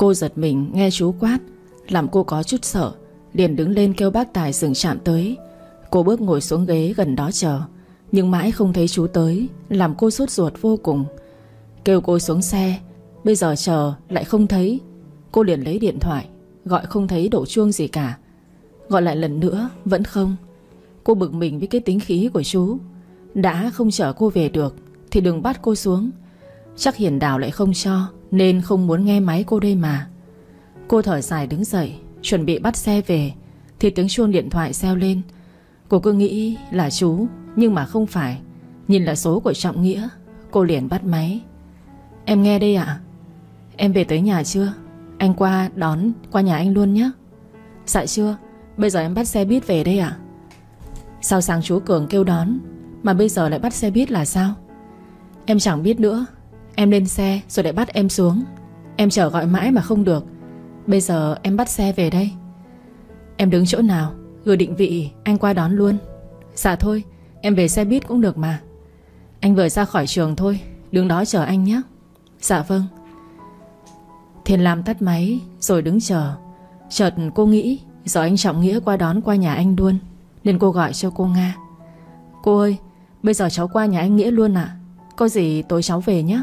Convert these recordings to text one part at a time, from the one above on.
Cô giật mình, nghe chú quát, Làm cô có chút sợ, Liền đứng lên kêu bác Tài dừng chạm tới. Cô bước ngồi xuống ghế gần đó chờ, Nhưng mãi không thấy chú tới, Làm cô sốt ruột vô cùng. Kêu cô xuống xe, Bây giờ chờ lại không thấy. Cô liền lấy điện thoại, Gọi không thấy đổ chuông gì cả. Gọi lại lần nữa, vẫn không. Cô bực mình với cái tính khí của chú. Đã không chở cô về được, Thì đừng bắt cô xuống. Chắc Hiền Đào lại không cho. Nên không muốn nghe máy cô đây mà. Cô thở dài đứng dậy, Chuẩn bị bắt xe về, Thì tiếng chuông điện thoại reo lên. Cô cứ nghĩ là chú, Nhưng mà không phải. Nhìn là số của Trọng Nghĩa, Cô liền bắt máy. Em nghe đây ạ. Em về tới nhà chưa? Anh qua đón, qua nhà anh luôn nhé. Dạ chưa, Bây giờ em bắt xe buýt về đây ạ. Sao sáng chú Cường kêu đón, Mà bây giờ lại bắt xe buýt là sao? Em chẳng biết nữa. Em lên xe rồi lại bắt em xuống. Em chở gọi mãi mà không được. Bây giờ em bắt xe về đây. Em đứng chỗ nào, Gửi định vị, anh qua đón luôn. Dạ thôi, em về xe buýt cũng được mà. Anh vừa ra khỏi trường thôi, Đứng đó chờ anh nhé. Dạ vâng. Thiên Lam tắt máy Rồi đứng chờ. Chợt cô nghĩ, Giờ anh Trọng Nghĩa qua đón qua nhà anh luôn, Nên cô gọi cho cô Nga. Cô ơi, Bây giờ cháu qua nhà anh Nghĩa luôn ạ. Có gì tối cháu về nhé.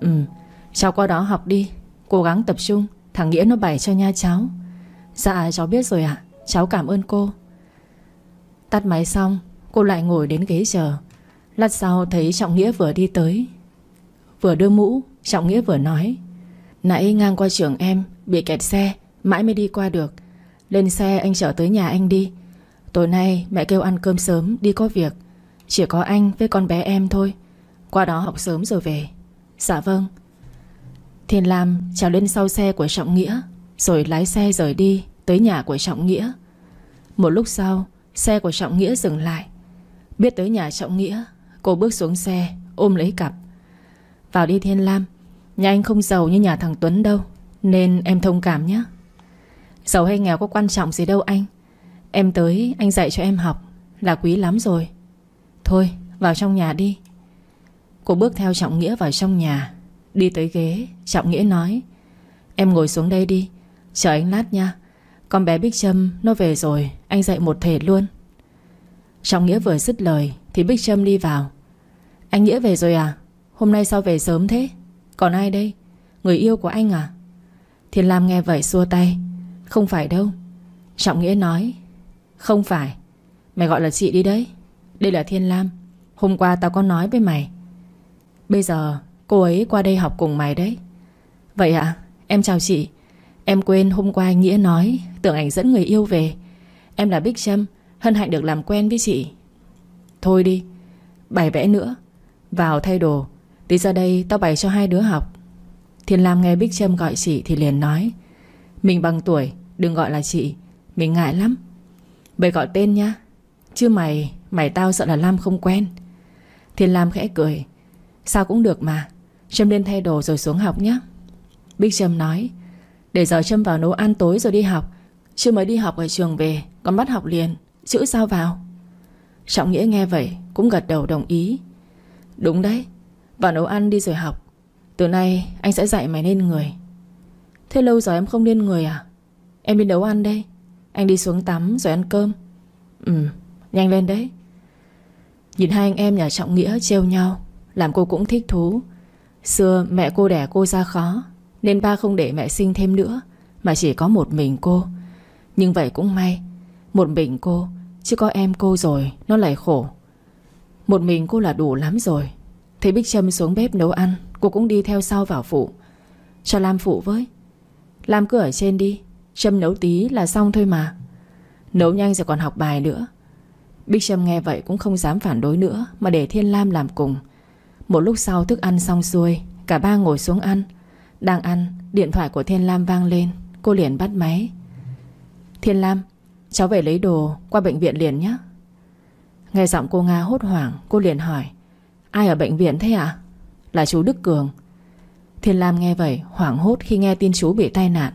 Ừ Cháu qua đó học đi. Cố gắng tập trung, Thằng Nghĩa nó bày cho nha cháu. Dạ cháu biết rồi ạ. Cháu cảm ơn cô. Tắt máy xong, Cô lại ngồi đến ghế chờ. Lát sau thấy Trọng Nghĩa vừa đi tới. Vừa đưa mũ, Trọng Nghĩa vừa nói. Nãy ngang qua trường em, Bị kẹt xe, Mãi mới đi qua được. Lên xe anh chở tới nhà anh đi. Tối nay mẹ kêu ăn cơm sớm, đi có việc. Chỉ có anh với con bé em thôi. Qua đó học sớm rồi về. Dạ vâng. Thiên Lam trèo lên sau xe của Trọng Nghĩa, Rồi lái xe rời đi Tới nhà của Trọng Nghĩa. Một lúc sau, Xe của Trọng Nghĩa dừng lại. Biết tới nhà Trọng Nghĩa, Cô bước xuống xe, ôm lấy cặp. Vào đi Thiên Lam, Nhà anh không giàu như nhà thằng Tuấn đâu, Nên em thông cảm nhé. Giàu hay nghèo có quan trọng gì đâu anh. Em tới, anh dạy cho em học, Là quý lắm rồi. Thôi, vào trong nhà đi. Cô bước theo Trọng Nghĩa vào trong nhà. Đi tới ghế, Trọng Nghĩa nói, Em ngồi xuống đây đi, Chờ anh lát nha. Con bé Bích Trâm nó về rồi, Anh dạy một thể luôn. Trọng Nghĩa vừa dứt lời Thì Bích Trâm đi vào. Anh Nghĩa về rồi à? Hôm nay sao về sớm thế? Còn ai đây? Người yêu của anh à? Thiên Lam nghe vậy xua tay. Không phải đâu. Trọng Nghĩa nói, Không phải. Mày gọi là chị đi đấy. Đây là Thiên Lam. Hôm qua tao có nói với mày Bây giờ cô ấy qua đây học cùng mày đấy. Vậy ạ, Em chào chị. Em quên hôm qua anh Nghĩa nói Tưởng ảnh dẫn người yêu về. Em là Bích Trâm, Hân hạnh được làm quen với chị. Thôi đi Bày vẽ nữa. Vào thay đồ Đi ra đây tao bày cho hai đứa học. Thiên Lam nghe Bích Trâm gọi chị thì liền nói, Mình bằng tuổi, Đừng gọi là chị, Mình ngại lắm. Bày gọi tên nhá Chứ mày Mày tao sợ là Lam không quen. Thiên Lam khẽ cười Sao cũng được mà. Trâm lên thay đồ rồi xuống học nhé. Bích Trâm nói, Để giờ Trâm vào nấu ăn tối rồi đi học. Chưa mới đi học ở trường về, Còn bắt học liền. Chữ sao vào? Trọng Nghĩa nghe vậy Cũng gật đầu đồng ý. Đúng đấy, Vào nấu ăn đi rồi học. Từ nay anh sẽ dạy mày nên người. Thế lâu rồi em không nên người à? Em đi nấu ăn đây. Anh đi xuống tắm rồi ăn cơm. Ừ nhanh lên đấy. Nhìn hai anh em nhà Trọng Nghĩa trêu nhau. Làm cô cũng thích thú. Xưa mẹ cô đẻ cô ra khó, Nên ba không để mẹ sinh thêm nữa, Mà chỉ có một mình cô. Nhưng vậy cũng may, Một mình cô, Chứ có em cô rồi, Nó lại khổ. Một mình cô là đủ lắm rồi. Thấy Bích Trâm xuống bếp nấu ăn, Cô cũng đi theo sau vào phụ. Cho Lam phụ với. Lam cứ ở trên đi, Trâm nấu tí là xong thôi mà. Nấu nhanh rồi còn học bài nữa. Bích Trâm nghe vậy cũng không dám phản đối nữa, Mà để Thiên Lam làm cùng. Một lúc sau thức ăn xong xuôi, Cả ba ngồi xuống ăn. Đang ăn, điện thoại của Thiên Lam vang lên. Cô liền bắt máy. Thiên Lam, Cháu về lấy đồ qua bệnh viện liền nhé. Nghe giọng cô Nga hốt hoảng, Cô liền hỏi, Ai ở bệnh viện thế ạ? À? Là chú Đức Cường. Thiên Lam nghe vậy, hoảng hốt khi nghe tin chú bị tai nạn.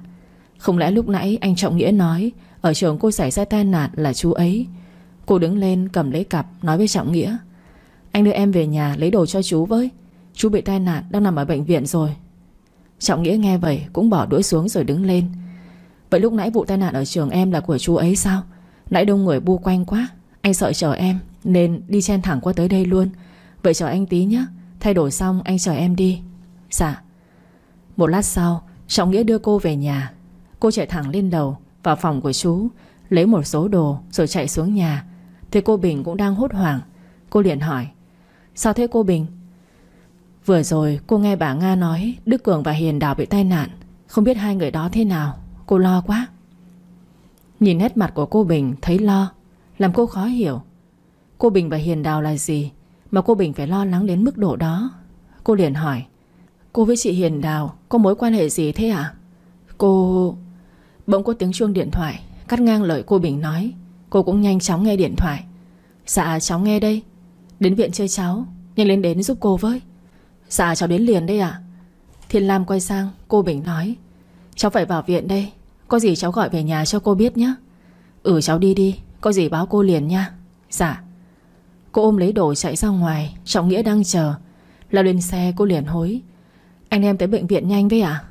Không lẽ lúc nãy anh Trọng Nghĩa nói, Ở trường cô xảy ra tai nạn là chú ấy? Cô đứng lên cầm lấy cặp, Nói với Trọng Nghĩa anh đưa em về nhà lấy đồ cho chú với. Chú bị tai nạn, đang nằm ở bệnh viện rồi. Trọng Nghĩa nghe vậy cũng bỏ đuổi xuống rồi đứng lên. Vậy lúc nãy vụ tai nạn ở trường em là của chú ấy sao? Nãy đông người bu quanh quá, Anh sợ chờ em, Nên đi chen thẳng qua tới đây luôn. Vậy chờ anh tí nhé Thay đổi xong anh chờ em đi. Dạ. Một lát sau, Trọng Nghĩa đưa cô về nhà. Cô chạy thẳng lên đầu Vào phòng của chú, Lấy một số đồ Rồi chạy xuống nhà. Thì cô Bình cũng đang hốt hoảng. Cô liền hỏi Sao thế cô Bình? Vừa rồi cô nghe bà Nga nói Đức Cường và Hiền Đào bị tai nạn. Không biết hai người đó thế nào. Cô lo quá. Nhìn nét mặt của cô Bình thấy lo, Làm cô khó hiểu. Cô Bình và Hiền Đào là gì Mà cô Bình phải lo lắng đến mức độ đó? Cô liền hỏi. Cô với chị Hiền Đào có mối quan hệ gì thế ạ? Cô Bỗng có tiếng chuông điện thoại Cắt ngang lời cô Bình nói. Cô cũng nhanh chóng nghe điện thoại. Dạ cháu nghe đây. Đến viện chơi cháu, Nhanh lên đến giúp cô với. Dạ cháu đến liền đây ạ. Thiên Lam quay sang, cô Bình nói, Cháu phải vào viện đây, Có gì cháu gọi về nhà cho cô biết nhé Ừ cháu đi đi, Có gì báo cô liền nha. Dạ. Cô ôm lấy đồ chạy ra ngoài, Trọng Nghĩa đang chờ. Là lên xe, cô liền hối, Anh em tới bệnh viện nhanh với à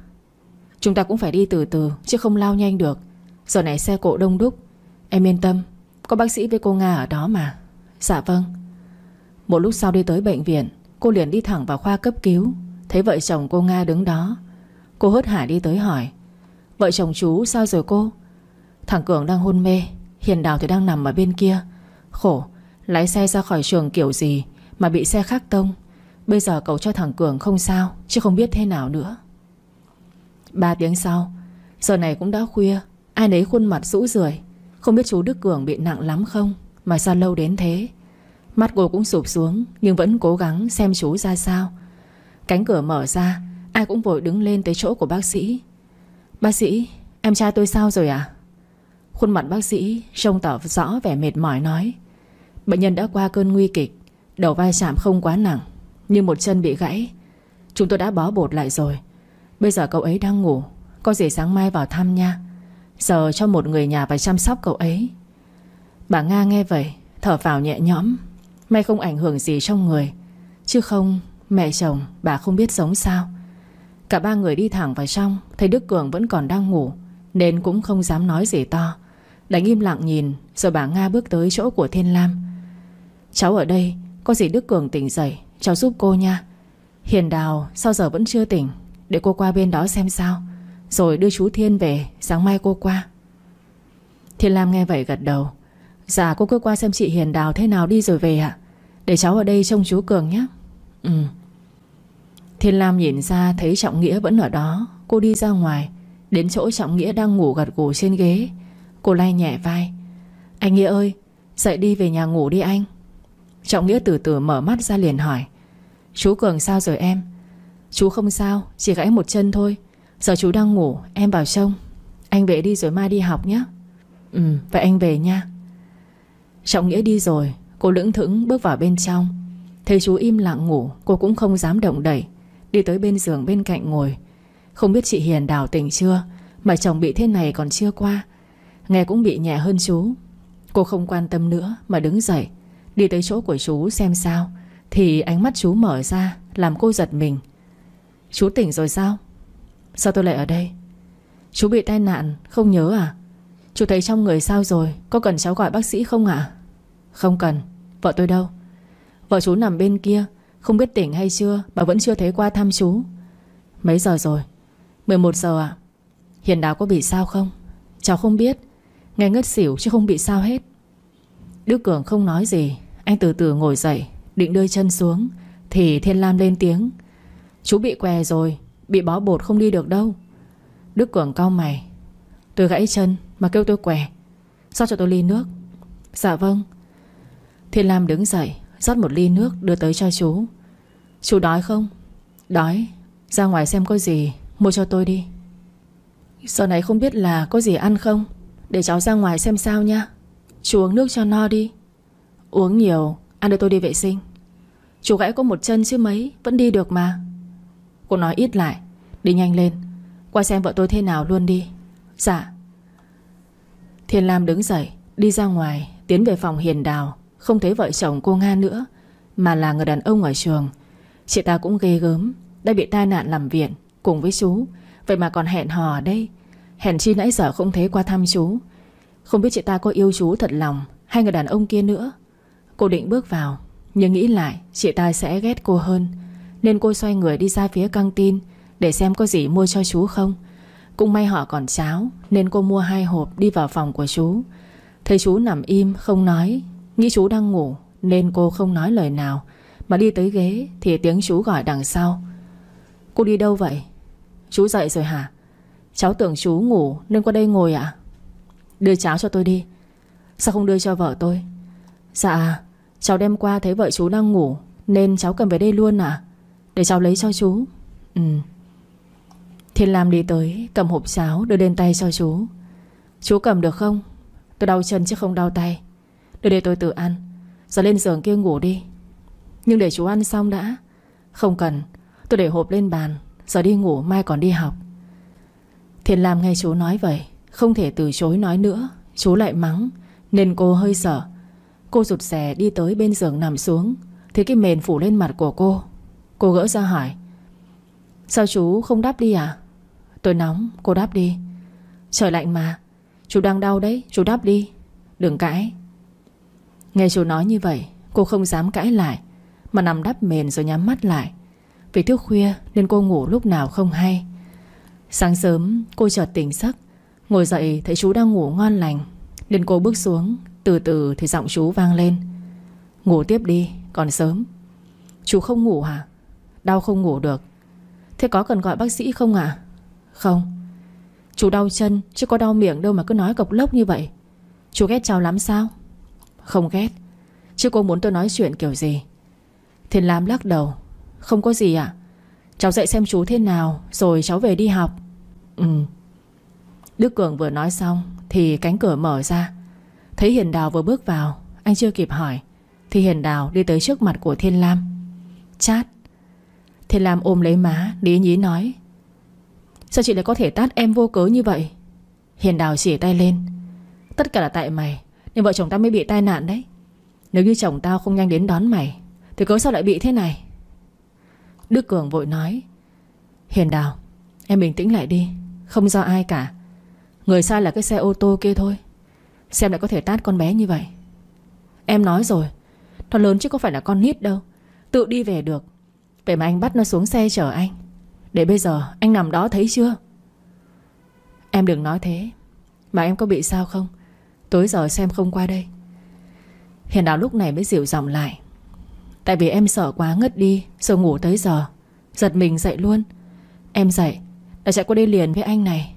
Chúng ta cũng phải đi từ từ, Chứ không lao nhanh được. Giờ này xe cộ đông đúc, Em yên tâm, Có bác sĩ với cô Nga ở đó mà. Dạ vâng. Một lúc sau đi tới bệnh viện, Cô liền đi thẳng vào khoa cấp cứu. Thấy vợ chồng cô Nga đứng đó, Cô hớt hải đi tới hỏi, Vợ chồng chú sao rồi cô? Thằng Cường đang hôn mê, Hiền Đào thì đang nằm ở bên kia. Khổ, Lái xe ra khỏi trường kiểu gì Mà bị xe khác tông? Bây giờ cậu cho thằng Cường không sao, Chứ không biết thế nào nữa. Ba tiếng sau, Giờ này cũng đã khuya, Ai nấy khuôn mặt rũ rượi. Không biết chú Đức Cường bị nặng lắm không, Mà sao lâu đến thế? Mắt cô cũng sụp xuống, Nhưng vẫn cố gắng xem chú ra sao. Cánh cửa mở ra, Ai cũng vội đứng lên tới chỗ của bác sĩ. Bác sĩ, Em trai tôi sao rồi à Khuôn mặt bác sĩ trông tỏ rõ vẻ mệt mỏi nói. Bệnh nhân đã qua cơn nguy kịch, Đầu vai chạm không quá nặng, Nhưng một chân bị gãy. Chúng tôi đã bó bột lại rồi. Bây giờ cậu ấy đang ngủ, Có gì sáng mai vào thăm nha. Giờ cho một người nhà và chăm sóc cậu ấy. Bà Nga nghe vậy, Thở vào nhẹ nhõm. May không ảnh hưởng gì trong người. Chứ không, mẹ chồng, bà không biết sống sao. Cả ba người đi thẳng vào trong, Thấy Đức Cường vẫn còn đang ngủ, Nên cũng không dám nói gì to. Đánh im lặng nhìn, Rồi bà Nga bước tới chỗ của Thiên Lam. Cháu ở đây, Có gì Đức Cường tỉnh dậy, Cháu giúp cô nha. Hiền Đào sao giờ vẫn chưa tỉnh, Để cô qua bên đó xem sao. Rồi đưa chú Thiên về, Sáng mai cô qua. Thiên Lam nghe vậy gật đầu. Dạ cô cứ qua xem chị Hiền Đào thế nào đi rồi về ạ. Để cháu ở đây trông chú Cường nhé. Ừ. Thiên Lam nhìn ra thấy Trọng Nghĩa vẫn ở đó. Cô đi ra ngoài. Đến chỗ Trọng Nghĩa đang ngủ gật gù trên ghế. Cô lay nhẹ vai. Anh Nghĩa ơi Dậy đi về nhà ngủ đi anh. Trọng Nghĩa từ từ mở mắt ra liền hỏi. Chú Cường sao rồi em? Chú không sao Chỉ gãy một chân thôi. Giờ chú đang ngủ Em vào trông. Anh về đi rồi mai đi học nhé. Ừ vậy anh về nha. Trọng Nghĩa đi rồi Cô lững thững bước vào bên trong. Thấy chú im lặng ngủ, Cô cũng không dám động đẩy Đi tới bên giường bên cạnh ngồi. Không biết chị Hiền đào tỉnh chưa, Mà chồng bị thế này còn chưa qua. Nghe cũng bị nhẹ hơn chú. Cô không quan tâm nữa mà đứng dậy. Đi tới chỗ của chú xem sao. Thì ánh mắt chú mở ra, Làm cô giật mình. Chú tỉnh rồi sao? Sao tôi lại ở đây? Chú bị tai nạn, không nhớ à? Chú thấy trong người sao rồi? Có cần cháu gọi bác sĩ không ạ? À? Không cần. Vợ tôi đâu? Vợ chú nằm bên kia, Không biết tỉnh hay chưa, Mà vẫn chưa thấy qua thăm chú. Mấy giờ rồi? 11 giờ ạ. À? Hiền Đào có bị sao không? Cháu không biết. Nghe ngất xỉu chứ không bị sao hết. Đức Cường không nói gì. Anh từ từ ngồi dậy, Định đưa chân xuống, Thì Thiên Lam lên tiếng. Chú bị què rồi, Bị bó bột không đi được đâu. Đức Cường cau mày. Tôi gãy chân mà kêu tôi què. Sao cho tôi ly nước? Dạ vâng. Thiên Lam đứng dậy, rót một ly nước đưa tới cho chú. Chú đói không? Đói. Ra ngoài xem có gì, Mua cho tôi đi. Giờ này không biết là có gì ăn không? Để cháu ra ngoài xem sao nha. Chú uống nước cho no đi. Uống nhiều, Ăn để tôi đi vệ sinh. Chú gãy có một chân chứ mấy, Vẫn đi được mà. Cô nói ít lại, Đi nhanh lên. Qua xem vợ tôi thế nào luôn đi. Dạ. Thiên Lam đứng dậy, Đi ra ngoài, Tiến về phòng hiền đào. Không thấy vợ chồng cô Nga nữa, Mà là người đàn ông ở trường. Chị ta cũng ghê gớm, Đã bị tai nạn làm viện Cùng với chú. Vậy mà còn hẹn hò ở đây. Hẹn chi nãy giờ không thấy qua thăm chú. Không biết chị ta có yêu chú thật lòng Hay người đàn ông kia nữa. Cô định bước vào, Nhưng nghĩ lại chị ta sẽ ghét cô hơn. Nên cô xoay người đi ra phía căng tin Để xem có gì mua cho chú không. Cũng may họ còn cháo, Nên cô mua hai hộp đi vào phòng của chú. Thấy chú nằm im, không nói. Nghĩ chú đang ngủ, Nên cô không nói lời nào, Mà đi tới ghế Thì tiếng chú gọi đằng sau. Cô đi đâu vậy? Chú dậy rồi hả? Cháu tưởng chú ngủ nên qua đây ngồi ạ. Đưa cháo cho tôi đi. Sao không đưa cho vợ tôi? Dạ cháu đem qua thấy vợ chú đang ngủ, Nên cháu cầm về đây luôn à Để cháu lấy cho chú. Ừ. Thiên Lam đi tới, Cầm hộp cháo đưa lên tay cho chú. Chú cầm được không? Tôi đau chân chứ không đau tay. Đưa đây tôi tự ăn. Giờ lên giường kia ngủ đi. Nhưng để chú ăn xong đã. Không cần. Tôi để hộp lên bàn. Giờ đi ngủ, mai còn đi học. Thiền Lam nghe chú nói vậy, Không thể từ chối nói nữa. Chú lại mắng, Nên cô hơi sợ. Cô rụt rè đi tới bên giường nằm xuống Thì cái mền phủ lên mặt của cô. Cô gỡ ra hỏi, Sao chú không đáp đi à? Tôi nóng, cô đáp đi. Trời lạnh mà. Chú đang đau đấy, chú đáp đi. Đừng cãi. Nghe chú nói như vậy, Cô không dám cãi lại, Mà nằm đắp mền rồi nhắm mắt lại. Vì thức khuya nên cô ngủ lúc nào không hay. Sáng sớm, cô chợt tỉnh giấc, Ngồi dậy thấy chú đang ngủ ngon lành, Nên cô bước xuống, Từ từ thì giọng chú vang lên. Ngủ tiếp đi, còn sớm. Chú không ngủ hả? Đau không ngủ được. Thế có cần gọi bác sĩ không ạ? Không. Chú đau chân, chứ có đau miệng đâu mà cứ nói cộc lốc như vậy. Chú ghét cháu lắm sao? Không ghét. Chứ cô muốn tôi nói chuyện kiểu gì? Thiên Lam lắc đầu. Không có gì ạ. Cháu dạy xem chú thế nào, Rồi cháu về đi học. Ừ. Đức Cường vừa nói xong, Thì cánh cửa mở ra. Thấy Hiền Đào vừa bước vào, Anh chưa kịp hỏi, Thì Hiền Đào đi tới trước mặt của Thiên Lam. Chát. Thiên Lam ôm lấy má Lý nhí nói, Sao chị lại có thể tát em vô cớ như vậy? Hiền Đào chỉ tay lên, Tất cả là tại mày. Nên vợ chồng tao mới bị tai nạn đấy. Nếu như chồng tao không nhanh đến đón mày, Thì cớ sao lại bị thế này? Đức Cường vội nói, Hiền Đào, Em bình tĩnh lại đi, Không do ai cả. Người sai là cái xe ô tô kia thôi. Xem lại có thể tát con bé như vậy. Em nói rồi Nó lớn chứ có phải là con nít đâu. Tự đi về được. Vậy mà anh bắt nó xuống xe chở anh. Để bây giờ anh nằm đó thấy chưa? Em đừng nói thế. Mà em có bị sao không? Tối giờ xem không qua đây. Hiền đào lúc này mới dịu giọng lại. Tại vì em sợ quá ngất đi Rồi ngủ tới giờ. Giật mình dậy luôn. Em dậy, Đã chạy qua đây liền với anh này.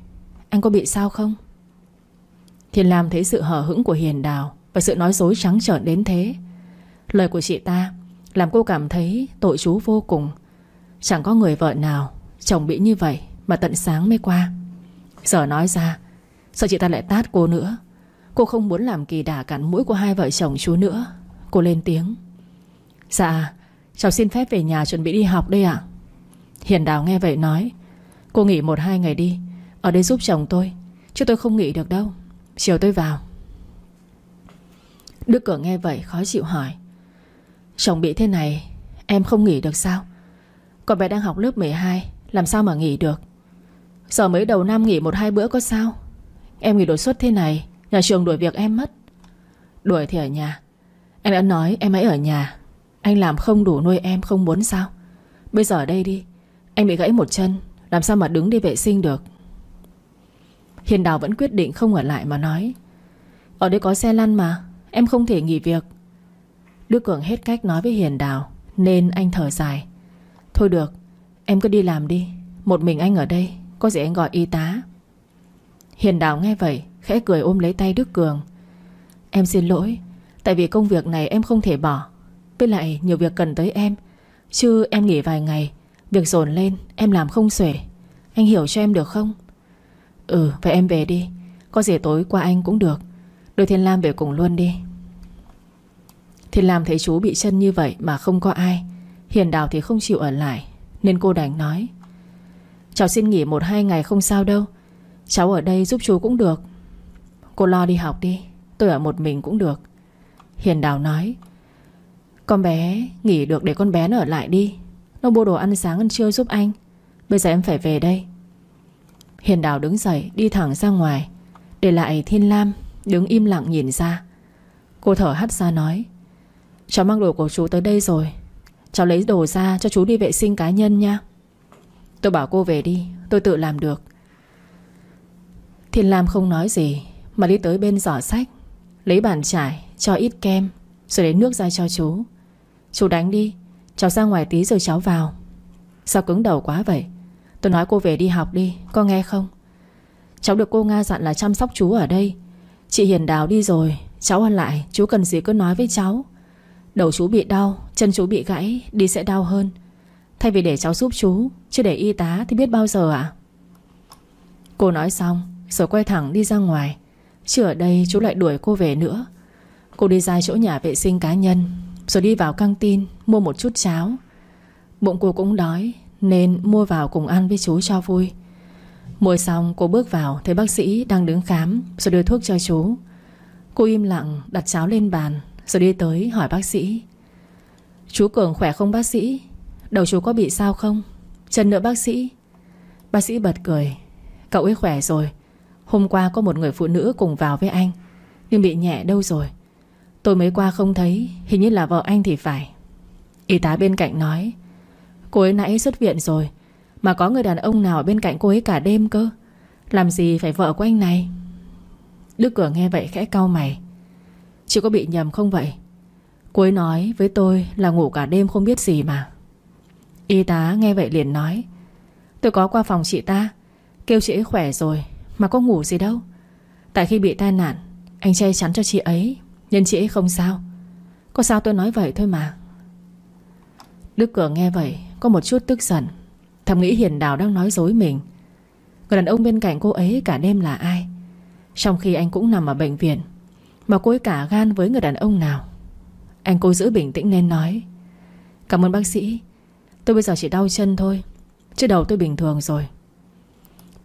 Anh có bị sao không? Thiên Lam thấy sự hở hững của Hiền Đào Và sự nói dối trắng trợn đến thế. Lời của chị ta Làm cô cảm thấy tội chú vô cùng. Chẳng có người vợ nào Chồng bị như vậy Mà tận sáng mới qua. Giờ nói ra sợ chị ta lại tát cô nữa? Cô không muốn làm kỳ đà cắn mũi của hai vợ chồng chú nữa. Cô lên tiếng. Dạ Cháu xin phép về nhà chuẩn bị đi học đây ạ. Hiền Đào nghe vậy nói. Cô nghỉ một hai ngày đi, Ở đây giúp chồng tôi, Chứ tôi không nghỉ được đâu. Chiều tôi vào. Đức cửa nghe vậy khó chịu hỏi. Chồng bị thế này, Em không nghỉ được sao? Còn bé đang học lớp 12 Làm sao mà nghỉ được? Giờ mới đầu năm nghỉ một hai bữa có sao? Em nghỉ đột xuất thế này Nhà trường đuổi việc em mất. Đuổi thì ở nhà. Anh đã nói em hãy ở nhà. Anh làm không đủ nuôi em không muốn sao? Bây giờ ở đây đi. Anh bị gãy một chân, Làm sao mà đứng đi vệ sinh được? Hiền Đào vẫn quyết định không ở lại mà nói. Ở đây có xe lăn mà, Em không thể nghỉ việc. Đức Cường hết cách nói với Hiền Đào, Nên anh thở dài. Thôi được, Em cứ đi làm đi. Một mình anh ở đây, Có gì anh gọi y tá. Hiền Đào nghe vậy Khẽ cười ôm lấy tay Đức Cường. Em xin lỗi, Tại vì công việc này em không thể bỏ. Với lại nhiều việc cần tới em, Chứ em nghỉ vài ngày, Việc dồn lên em làm không xuể. Anh hiểu cho em được không? Ừ vậy em về đi. Có gì tối qua anh cũng được. Đưa Thiên Lam về cùng luôn đi. Thiên Lam thấy chú bị chân như vậy Mà không có ai. Hiền Đào thì không chịu ở lại, Nên cô đành nói. Cháu xin nghỉ một hai ngày không sao đâu. Cháu ở đây giúp chú cũng được. Cô lo đi học đi. Tôi ở một mình cũng được. Hiền Đào nói, Con bé nghỉ được để con bé nó ở lại đi. Nó mua đồ ăn sáng ăn trưa giúp anh. Bây giờ em phải về đây. Hiền Đào đứng dậy, đi thẳng ra ngoài. Để lại Thiên Lam Đứng im lặng nhìn ra. Cô thở hắt ra nói, Cháu mang đồ của chú tới đây rồi. Cháu lấy đồ ra cho chú đi vệ sinh cá nhân nha. Tôi bảo cô về đi. Tôi tự làm được. Thiên Lam không nói gì. Mà đi tới bên giỏ sách, Lấy bàn chải, cho ít kem, Rồi lấy nước ra cho chú. Chú đánh đi, Cháu ra ngoài tí rồi cháu vào. Sao cứng đầu quá vậy? Tôi nói cô về đi học đi, Có nghe không? Cháu được cô Nga dặn là chăm sóc chú ở đây. Chị Hiền Đào đi rồi, Cháu ăn lại, chú cần gì cứ nói với cháu. Đầu chú bị đau, Chân chú bị gãy, Đi sẽ đau hơn. Thay vì để cháu giúp chú, Chứ để y tá thì biết bao giờ ạ? Cô nói xong, Rồi quay thẳng đi ra ngoài. Chứ ở đây chú lại đuổi cô về nữa. Cô đi ra chỗ nhà vệ sinh cá nhân, Rồi đi vào căng tin, Mua một chút cháo. Bụng cô cũng đói, Nên mua vào cùng ăn với chú cho vui. Mua xong, cô bước vào, Thấy bác sĩ đang đứng khám, Rồi đưa thuốc cho chú. Cô im lặng, đặt cháo lên bàn, Rồi đi tới hỏi bác sĩ. Chú Cường khỏe không bác sĩ? Đầu chú có bị sao không? Chân nữa bác sĩ. Bác sĩ bật cười. Cậu ấy khỏe rồi Hôm qua có một người phụ nữ cùng vào với anh, Nhưng bị nhẹ đâu rồi. Tôi mới qua không thấy, Hình như là vợ anh thì phải. Y tá bên cạnh nói, Cô ấy nãy xuất viện rồi, Mà có người đàn ông nào bên cạnh cô ấy cả đêm cơ? Làm gì phải vợ của anh này? Đức cửa nghe vậy khẽ cau mày. Chị có bị nhầm không vậy? Cô ấy nói với tôi là ngủ cả đêm không biết gì mà. Y tá nghe vậy liền nói, Tôi có qua phòng chị ta, Kêu chị ấy khỏe rồi mà có ngủ gì đâu. Tại khi bị tai nạn, Anh che chắn cho chị ấy Nên chị ấy không sao. Có sao tôi nói vậy thôi mà. Đức Cường nghe vậy, Có một chút tức giận. Thầm nghĩ Hiền Đào đang nói dối mình. Người đàn ông bên cạnh cô ấy cả đêm là ai? Trong khi anh cũng nằm ở bệnh viện, Mà cô ấy cả gan với người đàn ông nào? Anh cố giữ bình tĩnh nên nói, Cảm ơn bác sĩ, Tôi bây giờ chỉ đau chân thôi, Chứ đầu tôi bình thường rồi.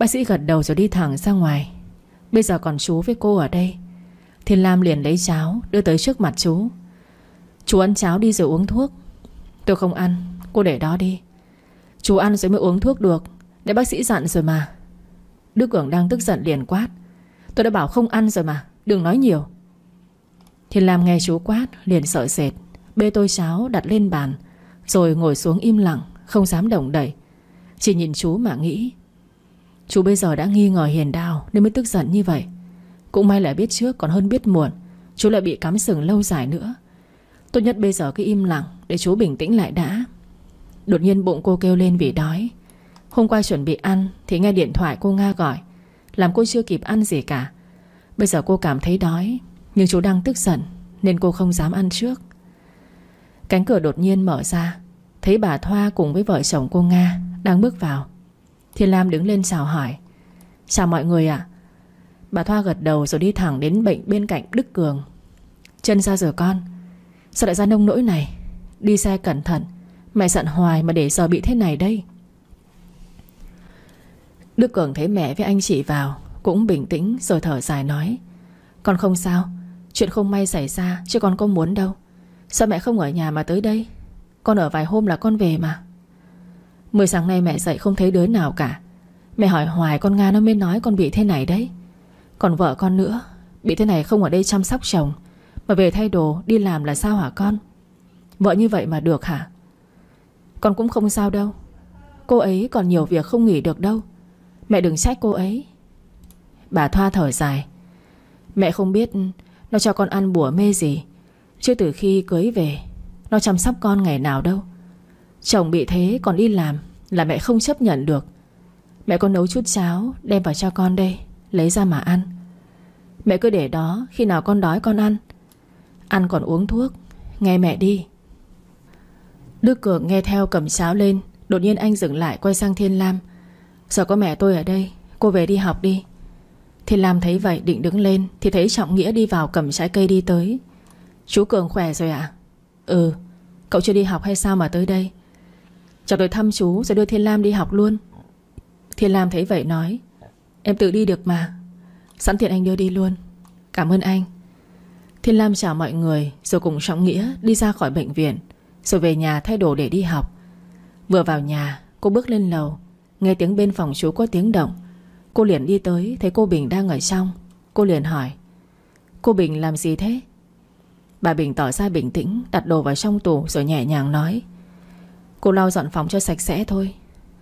Bác sĩ gật đầu rồi đi thẳng ra ngoài. Bây giờ còn chú với cô ở đây. Thiên Lam liền lấy cháo, Đưa tới trước mặt chú. Chú ăn cháo đi rồi uống thuốc. Tôi không ăn, Cô để đó đi. Chú ăn rồi mới uống thuốc được. Để bác sĩ dặn rồi mà. Đức Cường đang tức giận liền quát. Tôi đã bảo không ăn rồi mà, Đừng nói nhiều. Thiên Lam nghe chú quát, liền sợ sệt. Bê tôi cháo, đặt lên bàn, Rồi ngồi xuống im lặng, Không dám động đẩy Chỉ nhìn chú mà nghĩ Chú bây giờ đã nghi ngờ Hiền Đào Nên mới tức giận như vậy. Cũng may là biết trước, còn hơn biết muộn, Chú lại bị cắm sừng lâu dài nữa. Tốt nhất bây giờ cứ im lặng Để chú bình tĩnh lại đã. Đột nhiên bụng cô kêu lên vì đói. Hôm qua chuẩn bị ăn Thì nghe điện thoại cô Nga gọi. Làm cô chưa kịp ăn gì cả. Bây giờ cô cảm thấy đói, Nhưng chú đang tức giận Nên cô không dám ăn trước. Cánh cửa đột nhiên mở ra, Thấy bà Thoa cùng với vợ chồng cô Nga Đang bước vào. Thiên Lam đứng lên chào hỏi. Chào mọi người ạ. Bà Thoa gật đầu rồi đi thẳng đến bệnh bên cạnh Đức Cường. Chân ra rửa con. Sao lại ra nông nỗi này? Đi xe cẩn thận. Mẹ giận hoài mà để giờ bị thế này đây. Đức Cường thấy mẹ với anh chị vào, Cũng bình tĩnh rồi thở dài nói, Con không sao, Chuyện không may xảy ra chứ con có muốn đâu. Sao mẹ không ở nhà mà tới đây? Con ở vài hôm là con về mà. Mười sáng nay mẹ dậy không thấy đứa nào cả. Mẹ hỏi hoài con Nga nó mới nói con bị thế này đấy. Còn vợ con nữa, Bị thế này không ở đây chăm sóc chồng, Mà về thay đồ, đi làm là sao hả con? Vợ như vậy mà được hả? Con cũng không sao đâu. Cô ấy còn nhiều việc không nghỉ được đâu. Mẹ đừng trách cô ấy. Bà Thoa thở dài. Mẹ không biết Nó cho con ăn bùa mê gì, Chứ từ khi cưới về, Nó chăm sóc con ngày nào đâu. Chồng bị thế còn đi làm Là mẹ không chấp nhận được. Mẹ có nấu chút cháo, đem vào cho con đây, Lấy ra mà ăn. Mẹ cứ để đó khi nào con đói con ăn. Ăn còn uống thuốc, Nghe mẹ đi. Đức Cường nghe theo cầm cháo lên, Đột nhiên anh dừng lại quay sang Thiên Lam. Giờ có mẹ tôi ở đây, Cô về đi học đi. Thiên Lam thấy vậy định đứng lên Thì thấy Trọng Nghĩa đi vào cầm trái cây đi tới. Chú Cường khỏe rồi ạ? À? Ừ Cậu chưa đi học hay sao mà tới đây? Chào tôi thăm chú rồi đưa Thiên Lam đi học luôn. Thiên Lam thấy vậy nói, Em tự đi được mà. Sẵn tiện anh đưa đi luôn. Cảm ơn anh. Thiên Lam chào mọi người, Rồi cùng Trọng Nghĩa đi ra khỏi bệnh viện, Rồi về nhà thay đồ để đi học. Vừa vào nhà, cô bước lên lầu, Nghe tiếng bên phòng chú có tiếng động. Cô liền đi tới, Thấy cô Bình đang ở trong. Cô liền hỏi, Cô Bình làm gì thế? Bà Bình tỏ ra bình tĩnh, Đặt đồ vào trong tủ rồi nhẹ nhàng nói Cô lau dọn phòng cho sạch sẽ thôi.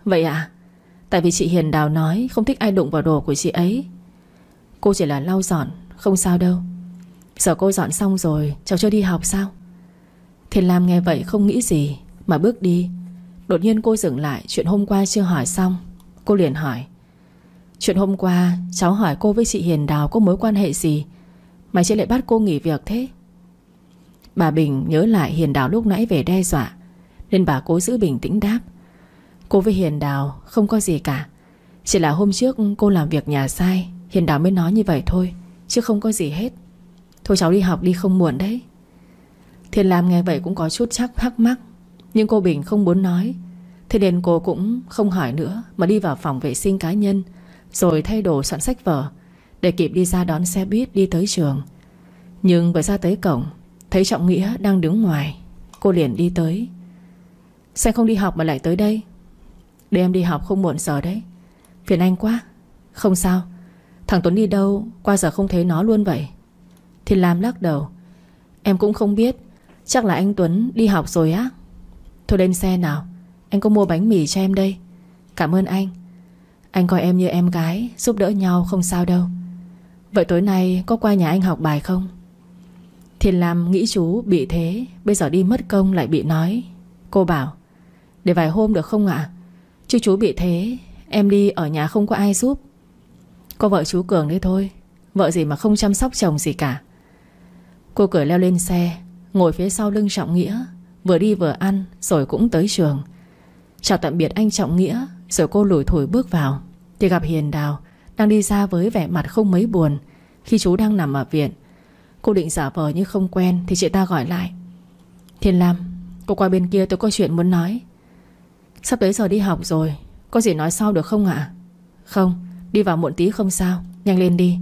Vậy à Tại vì chị Hiền Đào nói Không thích ai đụng vào đồ của chị ấy. Cô chỉ là lau dọn, Không sao đâu. Giờ cô dọn xong rồi, Cháu cho đi học sao? Thiên Lam nghe vậy không nghĩ gì, Mà bước đi. Đột nhiên cô dừng lại, Chuyện hôm qua chưa hỏi xong. Cô liền hỏi, Chuyện hôm qua, cháu hỏi cô với chị Hiền Đào Có mối quan hệ gì? Mà chị lại bắt cô nghỉ việc thế? Bà Bình nhớ lại Hiền Đào lúc nãy về đe dọa. Nên bà cố giữ bình tĩnh đáp. Cô với Hiền Đào không có gì cả. Chỉ là hôm trước cô làm việc nhà sai, Hiền Đào mới nói như vậy thôi, Chứ không có gì hết. Thôi cháu đi học đi, không muộn đấy. Thiên Lam nghe vậy cũng có chút chắc thắc mắc, Nhưng cô Bình không muốn nói. Thế nên cô cũng không hỏi nữa, Mà đi vào phòng vệ sinh cá nhân, Rồi thay đồ soạn sách vở, Để kịp đi ra đón xe buýt đi tới trường. Nhưng vừa ra tới cổng, Thấy Trọng Nghĩa đang đứng ngoài, Cô liền đi tới. Sao không đi học mà lại tới đây? Để em đi học không muộn giờ đấy. Phiền anh quá. Không sao. Thằng Tuấn đi đâu, Qua giờ không thấy nó luôn vậy. Thì Lam lắc đầu. Em cũng không biết. Chắc là anh Tuấn đi học rồi á. Thôi lên xe nào. Anh có mua bánh mì cho em đây. Cảm ơn anh. Anh coi em như em gái, Giúp đỡ nhau không sao đâu. Vậy tối nay có qua nhà anh học bài không? Thiền Lam nghĩ chú bị thế, Bây giờ đi mất công lại bị nói. Cô bảo để vài hôm được không ạ? Chứ chú bị thế, Em đi ở nhà không có ai giúp. Có vợ chú Cường đấy thôi, Vợ gì mà không chăm sóc chồng gì cả. Cô cười leo lên xe, Ngồi phía sau lưng Trọng Nghĩa, Vừa đi vừa ăn, rồi cũng tới trường. Chào tạm biệt anh Trọng Nghĩa, Rồi cô lủi thủi bước vào. Thì gặp Hiền Đào, Đang đi ra với vẻ mặt không mấy buồn. Khi chú đang nằm ở viện, Cô định giả vờ như không quen Thì chị ta gọi lại. Thiên Lam, Cô qua bên kia tôi có chuyện muốn nói. Sắp tới giờ đi học rồi. Có gì nói sau được không ạ? Không, Đi vào muộn tí không sao. Nhanh lên đi.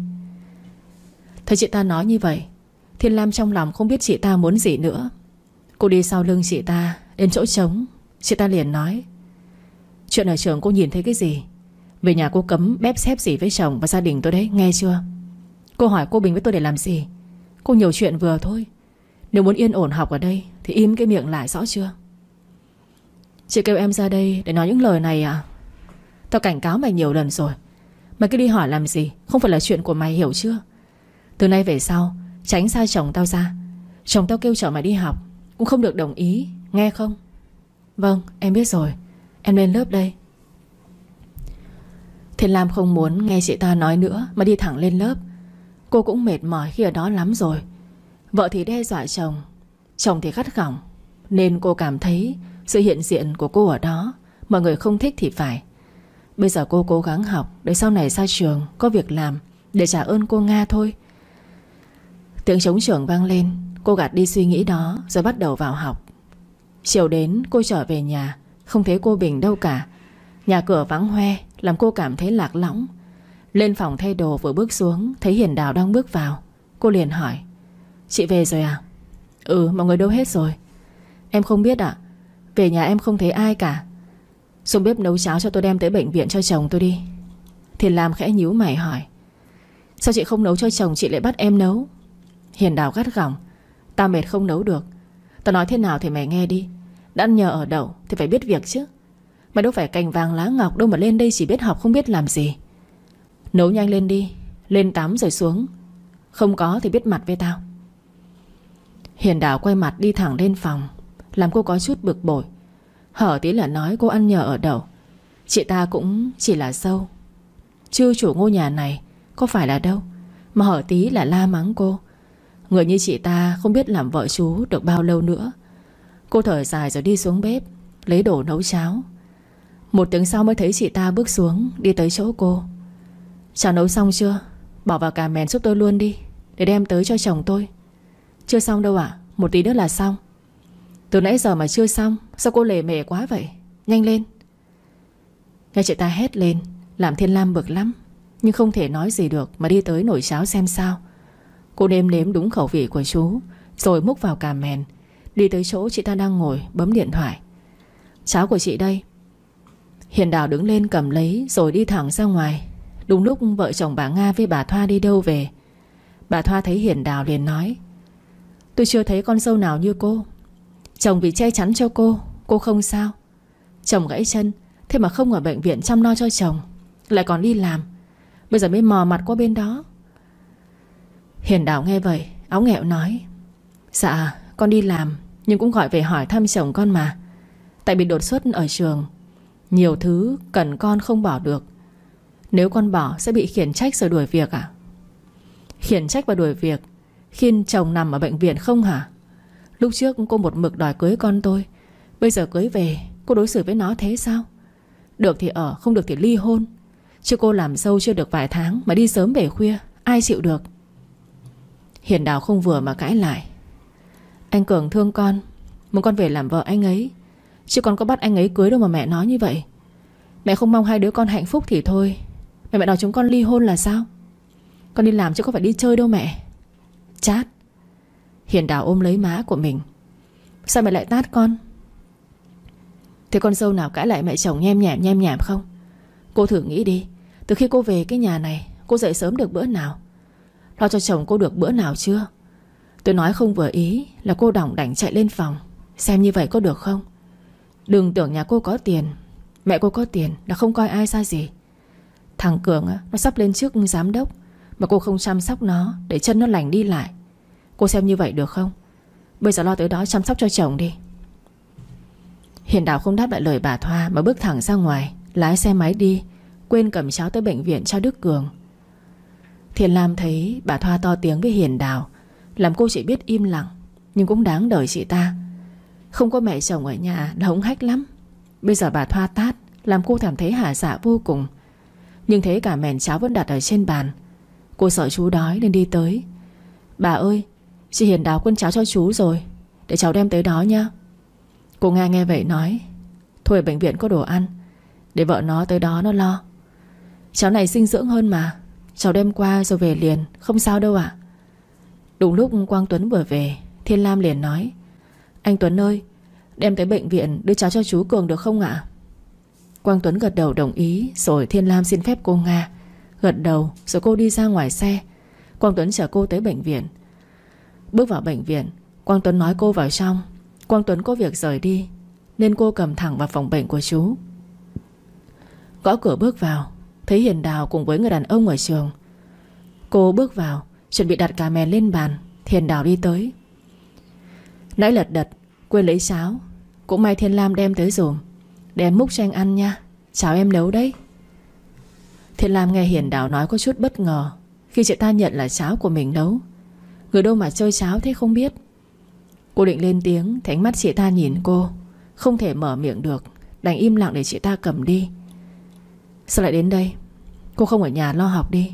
Thấy chị ta nói như vậy, Thiên Lam trong lòng không biết chị ta muốn gì nữa. Cô đi sau lưng chị ta, Đến chỗ trống. Chị ta liền nói, Chuyện ở trường cô nhìn thấy cái gì? Về nhà cô cấm bép xếp gì với chồng và gia đình tôi đấy, Nghe chưa? Cô hỏi cô Bình với tôi để làm gì? Cô nhiều chuyện vừa thôi. Nếu muốn yên ổn học ở đây Thì im cái miệng lại rõ chưa? Chị kêu em ra đây để nói những lời này à? Tao cảnh cáo mày nhiều lần rồi. Mày cứ đi hỏi làm gì? Không phải là chuyện của mày hiểu chưa? Từ nay về sau, Tránh xa chồng tao ra. Chồng tao kêu chở mày đi học, Cũng không được đồng ý, Nghe không? Vâng em biết rồi. Em lên lớp đây. Thiên Lam không muốn nghe chị ta nói nữa, Mà đi thẳng lên lớp. Cô cũng mệt mỏi khi ở đó lắm rồi. Vợ thì đe dọa chồng Chồng thì gắt gỏng. Nên cô cảm thấy sự hiện diện của cô ở đó. Mọi người không thích thì phải. Bây giờ cô cố gắng học Để sau này ra trường có việc làm Để trả ơn cô Nga thôi. Tiếng trống trưởng vang lên. Cô gạt đi suy nghĩ đó Rồi bắt đầu vào học. Chiều đến, cô trở về nhà. Không thấy cô Bình đâu cả. Nhà cửa vắng hoe, Làm cô cảm thấy lạc lõng. Lên phòng thay đồ vừa bước xuống, Thấy Hiền Đào đang bước vào. Cô liền hỏi, Chị về rồi à? Ừ mọi người đâu hết rồi. Em không biết ạ. Về nhà em không thấy ai cả. Xuống bếp nấu cháo cho tôi đem tới bệnh viện cho chồng tôi đi. Thiền Lam khẽ nhíu mày hỏi, Sao chị không nấu cho chồng chị lại bắt em nấu? Hiền Đào gắt gỏng Tao mệt không nấu được. Tao nói thế nào thì mày nghe đi. Đã nhờ ở đậu thì phải biết việc chứ. Mày đâu phải cành vàng lá ngọc đâu mà lên đây chỉ biết học không biết làm gì. Nấu nhanh lên đi, Lên tắm rồi xuống. Không có thì biết mặt với tao. Hiền Đào quay mặt đi thẳng lên phòng. Làm cô có chút bực bội. Hở tí là nói cô ăn nhờ ở đậu. Chị ta cũng chỉ là sâu. Chưa chủ ngôi nhà này Có phải là đâu, Mà hở tí là la mắng cô. Người như chị ta không biết làm vợ chú Được bao lâu nữa. Cô thở dài rồi đi xuống bếp, Lấy đồ nấu cháo. Một tiếng sau mới thấy chị ta bước xuống, Đi tới chỗ cô. Cháo nấu xong chưa? Bỏ vào cà mèn giúp tôi luôn đi, Để đem tới cho chồng tôi. Chưa xong đâu ạ, Một tí nữa là xong. Từ nãy giờ mà chưa xong, Sao cô lề mề quá vậy? Nhanh lên. Nghe chị ta hét lên, Làm Thiên Lam bực lắm, Nhưng không thể nói gì được Mà đi tới nổi cháo xem sao. Cô nêm nếm đúng khẩu vị của chú, Rồi múc vào cà mèn. Đi tới chỗ chị ta đang ngồi, bấm điện thoại. Cháo của chị đây. Hiền Đào đứng lên cầm lấy, Rồi đi thẳng ra ngoài. Đúng lúc vợ chồng bà Nga với bà Thoa đi đâu về, Bà Thoa thấy Hiền Đào liền nói, Tôi chưa thấy con dâu nào như cô. Chồng vì che chắn cho cô Cô không sao. Chồng gãy chân, Thế mà không ở bệnh viện chăm lo cho chồng, Lại còn đi làm. Bây giờ mới mò mặt qua bên đó. Hiền Đào nghe vậy, Áo nghẹo nói Dạ con đi làm, Nhưng cũng gọi về hỏi thăm chồng con mà. Tại bị đột xuất ở trường, Nhiều thứ cần con không bỏ được. Nếu con bỏ sẽ bị khiển trách rồi đuổi việc à? Khiển trách và đuổi việc Khi chồng nằm ở bệnh viện không hả? Lúc trước cô một mực đòi cưới con tôi. Bây giờ cưới về, Cô đối xử với nó thế sao? Được thì ở, không được thì ly hôn. Chứ cô làm sâu chưa được vài tháng Mà đi sớm về khuya, Ai chịu được? Hiền Đào không vừa mà cãi lại. Anh Cường thương con, Muốn con về làm vợ anh ấy. Chứ con có bắt anh ấy cưới đâu mà mẹ nói như vậy. Mẹ không mong hai đứa con hạnh phúc thì thôi. Mẹ mẹ nói chúng con ly hôn là sao? Con đi làm chứ có phải đi chơi đâu mẹ. Chát. Hiền Đào ôm lấy má của mình. Sao mẹ lại tát con? Thế con dâu nào cãi lại mẹ chồng nhem nhảm nhem nhảm không? Cô thử nghĩ đi. Từ khi cô về cái nhà này, Cô dậy sớm được bữa nào? Lo cho chồng cô được bữa nào chưa? Tôi nói không vừa ý Là cô đỏng đảnh chạy lên phòng. Xem như vậy có được không? Đừng tưởng nhà cô có tiền. Mẹ cô có tiền là không coi ai ra gì. Thằng Cường nó sắp lên trước giám đốc, Mà cô không chăm sóc nó Để chân nó lành đi lại. Cô xem như vậy được không? Bây giờ lo tới đó chăm sóc cho chồng đi. Hiền Đào không đáp lại lời bà Thoa Mà bước thẳng ra ngoài, Lái xe máy đi, Quên cầm cháu tới bệnh viện cho Đức Cường. Thiền Lam thấy bà Thoa to tiếng với Hiền Đào Làm cô chỉ biết im lặng, Nhưng cũng đáng đời chị ta. Không có mẹ chồng ở nhà là hống hách lắm. Bây giờ bà Thoa tát, Làm cô cảm thấy hả dạ vô cùng. Nhưng thấy cả mèn cháo vẫn đặt ở trên bàn. Cô sợ chú đói nên đi tới. Bà ơi Chị Hiền đào quân cháo cho chú rồi, Để cháu đem tới đó nha Cô Nga nghe vậy nói, Thôi ở bệnh viện có đồ ăn, Để vợ nó tới đó nó lo. Cháu này sinh dưỡng hơn mà, Cháu đem qua rồi về liền, Không sao đâu ạ. Đúng lúc Quang Tuấn vừa về, Thiên Lam liền nói, Anh Tuấn ơi, Đem tới bệnh viện đưa cháu cho chú Cường được không ạ? Quang Tuấn gật đầu đồng ý, Rồi Thiên Lam xin phép cô Nga. Gật đầu, rồi cô đi ra ngoài xe. Quang Tuấn chở cô tới bệnh viện. Bước vào bệnh viện, Quang Tuấn nói cô vào trong. Quang Tuấn có việc rời đi, Nên cô cầm thẳng vào phòng bệnh của chú. Gõ cửa bước vào, Thấy Hiền Đào cùng với người đàn ông ở trường. Cô bước vào, Chuẩn bị đặt cà mè lên bàn, Hiền Đào đi tới. Nãy lật đật, Quên lấy cháo, Cũng may Thiên Lam đem tới dùm Để em múc cho anh ăn nha, Cháo em nấu đấy. Thiên Lam nghe Hiền Đào nói có chút bất ngờ, Khi chị ta nhận là cháo của mình nấu Người đâu mà chơi cháo thế không biết. Cô định lên tiếng, Thì ánh mắt chị ta nhìn cô. Không thể mở miệng được. Đành im lặng để chị ta cầm đi. Sao lại đến đây? Cô không ở nhà lo học đi.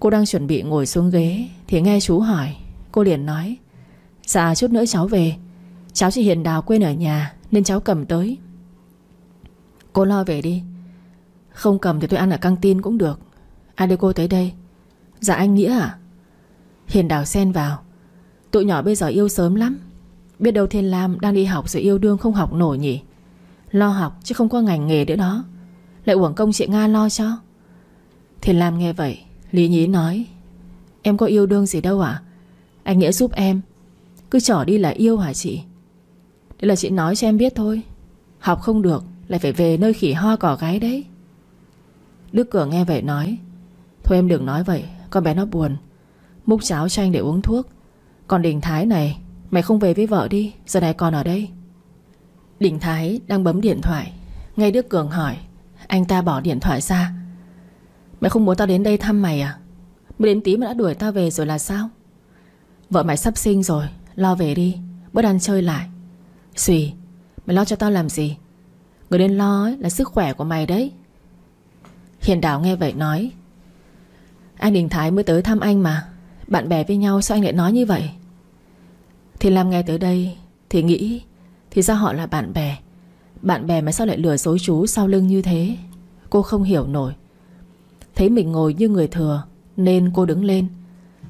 Cô đang chuẩn bị ngồi xuống ghế, Thì nghe chú hỏi. Cô liền nói Dạ chút nữa cháu về. Cháu chị Hiền Đào quên ở nhà, Nên cháu cầm tới. Cô lo về đi. Không cầm thì tôi ăn ở căng tin cũng được. Ai đưa cô tới đây? Dạ anh Nghĩa à? Hiền Đào xen vào. Tụi nhỏ bây giờ yêu sớm lắm. Biết đâu Thiên Lam đang đi học rồi yêu đương không học nổi nhỉ? Lo học chứ không có ngành nghề nữa đó. Lại uổng công chị Nga lo cho. Thiên Lam nghe vậy, Lý nhí nói, Em có yêu đương gì đâu à Anh Nghĩa giúp em. Cứ trỏ đi là yêu hả chị? Đây là chị nói cho em biết thôi. Học không được, Lại phải về nơi khỉ ho cỏ gái đấy. Đức Cường nghe vậy nói, Thôi em đừng nói vậy, Con bé nó buồn. Múc cháo cho anh để uống thuốc. Còn Đình Thái này, Mày không về với vợ đi, Giờ này còn ở đây. Đình Thái đang bấm điện thoại. Ngay Đức Cường hỏi, Anh ta bỏ điện thoại ra. Mày không muốn tao đến đây thăm mày à? Mới đến tí mà đã đuổi tao về rồi là sao? Vợ mày sắp sinh rồi, Lo về đi, Bớt ăn chơi lại. Xùi Mày lo cho tao làm gì? Người nên lo ấy là sức khỏe của mày đấy. Hiền Đào nghe vậy nói, Anh Đình Thái mới tới thăm anh mà. Bạn bè với nhau sao anh lại nói như vậy? Thì làm nghe tới đây, Thì nghĩ, Thì ra họ là bạn bè. Bạn bè mà sao lại lừa dối chú sau lưng như thế? Cô không hiểu nổi. Thấy mình ngồi như người thừa, Nên cô đứng lên.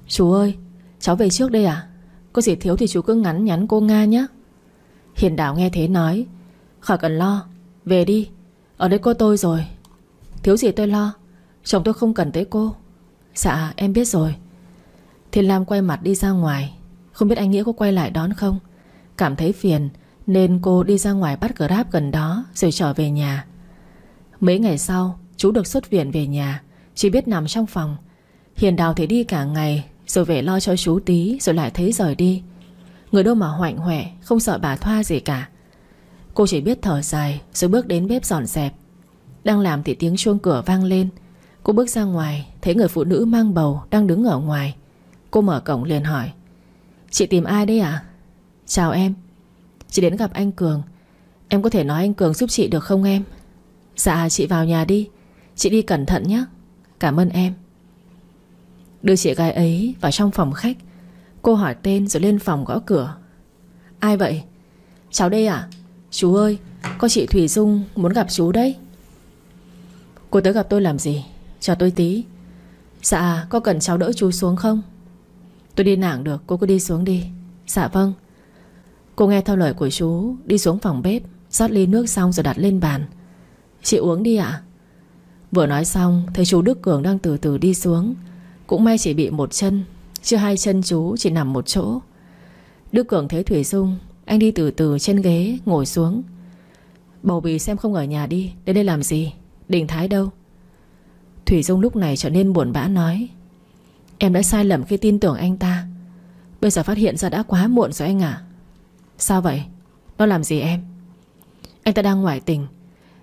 Chú ơi, cháu về trước đây à? Có gì thiếu thì chú cứ ngắn nhắn cô Nga nhé Hiền Đào nghe thế nói. Khỏi cần lo, Về đi. Ở đây cô tôi rồi. Thiếu gì tôi lo, Chồng tôi không cần tới cô. Dạ em biết rồi. Thiên Lam quay mặt đi ra ngoài. Không biết anh Nghĩa có quay lại đón không? Cảm thấy phiền, Nên cô đi ra ngoài bắt Grab gần đó, Rồi trở về nhà. Mấy ngày sau, chú được xuất viện về nhà, Chỉ biết nằm trong phòng. Hiền đào thì đi cả ngày, Rồi về lo cho chú tí, Rồi lại thấy rời đi. Người đâu mà hoạnh hoẹ, Không sợ bà Thoa gì cả. Cô chỉ biết thở dài, Rồi bước đến bếp dọn dẹp. Đang làm thì tiếng chuông cửa vang lên. Cô bước ra ngoài, Thấy người phụ nữ mang bầu đang đứng ở ngoài. Cô mở cổng liền hỏi, Chị tìm ai đấy à Chào em, Chị đến gặp anh Cường. Em có thể nói anh Cường giúp chị được không em? Dạ chị vào nhà đi. Chị đi cẩn thận nhé. Cảm ơn em. Đưa chị gái ấy vào trong phòng khách. Cô hỏi tên rồi lên phòng gõ cửa. Ai vậy? Cháu đây à Chú ơi, Có chị Thủy Dung muốn gặp chú đấy. Cô tới gặp tôi làm gì? Chờ tôi tí. Dạ có cần cháu đỡ chú xuống không? Tôi đi nảng được, cô cứ đi xuống đi. Dạ vâng. Cô nghe theo lời của chú, Đi xuống phòng bếp, rót ly nước xong rồi đặt lên bàn. Chị uống đi ạ. Vừa nói xong, Thấy chú Đức Cường đang từ từ đi xuống. Cũng may chỉ bị một chân, Chứ hai chân chú chỉ nằm một chỗ. Đức Cường thấy Thủy Dung, Anh đi từ từ trên ghế, ngồi xuống. Bầu bì xem không ở nhà đi, Đến đây làm gì? Đình Thái đâu? Thủy Dung lúc này trở nên buồn bã nói Em đã sai lầm khi tin tưởng anh ta. Bây giờ phát hiện ra đã quá muộn rồi anh à Sao vậy? Nó làm gì em? Anh ta đang ngoại tình.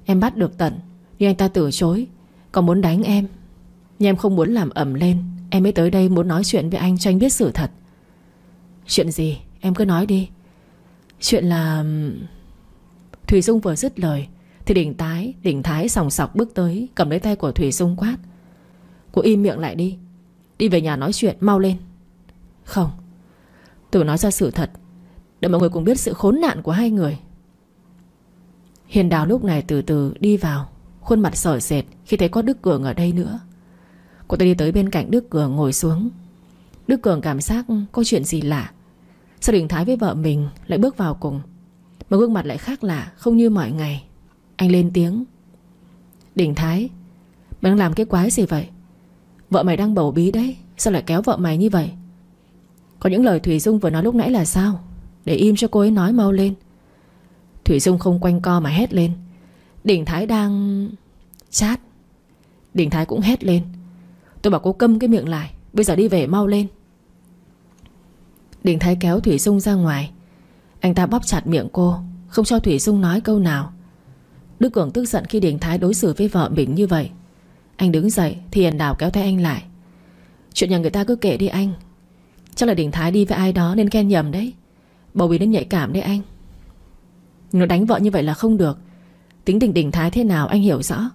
Em bắt được tận, Nhưng anh ta từ chối. Còn muốn đánh em. Nhưng em không muốn làm ẩm lên. Em mới tới đây muốn nói chuyện với anh cho anh biết sự thật. Chuyện gì? Em cứ nói đi. Chuyện là Thủy Dung vừa dứt lời, Thì đỉnh tái Đỉnh thái sòng sọc bước tới, Cầm lấy tay của Thủy Dung quát. Cô im miệng lại đi. Đi về nhà nói chuyện, mau lên. Không. Tôi nói ra sự thật, Để mọi người cùng biết sự khốn nạn của hai người. Hiền Đào lúc này từ từ đi vào, Khuôn mặt sỏi sệt khi thấy có Đức Cường ở đây nữa. Cô ta đi tới bên cạnh Đức Cường ngồi xuống. Đức Cường cảm giác có chuyện gì lạ. Sao Đình Thái với vợ mình lại bước vào cùng, Mà gương mặt lại khác lạ, Không như mọi ngày. Anh lên tiếng. Đình Thái, Mày đang làm cái quái gì vậy? Vợ mày đang bầu bí đấy, Sao lại kéo vợ mày như vậy? Có những lời Thủy Dung vừa nói lúc nãy là sao? Để im cho cô ấy nói mau lên. Thủy Dung không quanh co mà hét lên. Đình Thái đang... Chát Đình Thái cũng hét lên. Tôi bảo cô câm cái miệng lại, Bây giờ đi về mau lên. Đình Thái kéo Thủy Dung ra ngoài. Anh ta bóp chặt miệng cô, Không cho Thủy Dung nói câu nào. Đức Cường tức giận khi Đình Thái đối xử với vợ mình như vậy. Anh đứng dậy Thì Hiền Đào kéo tay anh lại. Chuyện nhà người ta cứ kể đi anh. Chắc là Đình Thái đi với ai đó nên khen nhầm đấy. Bầu bị đến nhạy cảm đấy anh. Nó đánh vợ như vậy là không được. Tính tình Đình Thái thế nào anh hiểu rõ.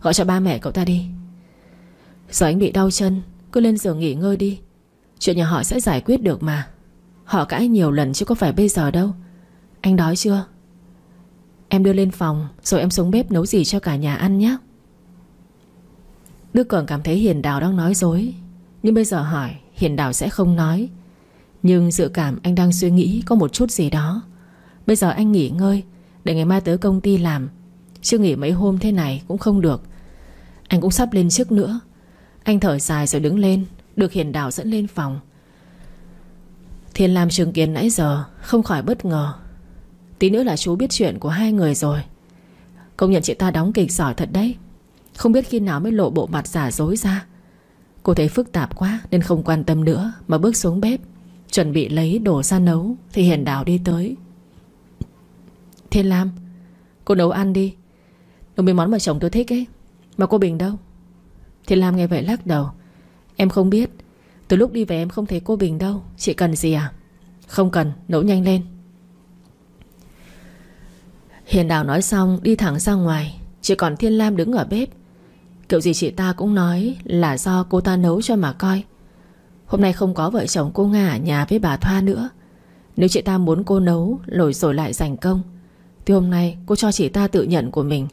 Gọi cho ba mẹ cậu ta đi. Giờ anh bị đau chân, Cứ lên giường nghỉ ngơi đi. Chuyện nhà họ sẽ giải quyết được mà. Họ cãi nhiều lần chứ có phải bây giờ đâu. Anh đói chưa? Em đưa lên phòng, Rồi em xuống bếp nấu gì cho cả nhà ăn nhé Đức Cường cảm thấy Hiền Đào đang nói dối. Nhưng bây giờ hỏi, Hiền Đào sẽ không nói. Nhưng dự cảm anh đang suy nghĩ Có một chút gì đó. Bây giờ anh nghỉ ngơi, Để ngày mai tới công ty làm. Chứ nghỉ mấy hôm thế này cũng không được. Anh cũng sắp lên trước nữa. Anh thở dài rồi đứng lên, Được Hiền Đào dẫn lên phòng. Thiên Lam chứng kiến nãy giờ, Không khỏi bất ngờ. Tí nữa là chú biết chuyện của hai người rồi. Công nhận chị ta đóng kịch giỏi thật đấy. Không biết khi nào mới lộ bộ mặt giả dối ra. Cô thấy phức tạp quá Nên không quan tâm nữa, Mà bước xuống bếp, Chuẩn bị lấy đồ ra nấu Thì Hiền Đào đi tới. Thiên Lam, Cô nấu ăn đi. Nấu mấy món mà chồng tôi thích ấy. Mà cô Bình đâu? Thiên Lam nghe vậy lắc đầu. Em không biết. Từ lúc đi về em không thấy cô Bình đâu. Chị cần gì à? Không cần, nấu nhanh lên. Hiền Đào nói xong, đi thẳng ra ngoài. Chỉ còn Thiên Lam đứng ở bếp. Kiểu gì chị ta cũng nói Là do cô ta nấu cho mà coi. Hôm nay không có vợ chồng cô Nga ở nhà với bà Thoa nữa. Nếu chị ta muốn cô nấu, Lồi rồi lại giành công, Thì hôm nay cô cho chị ta tự nhận của mình.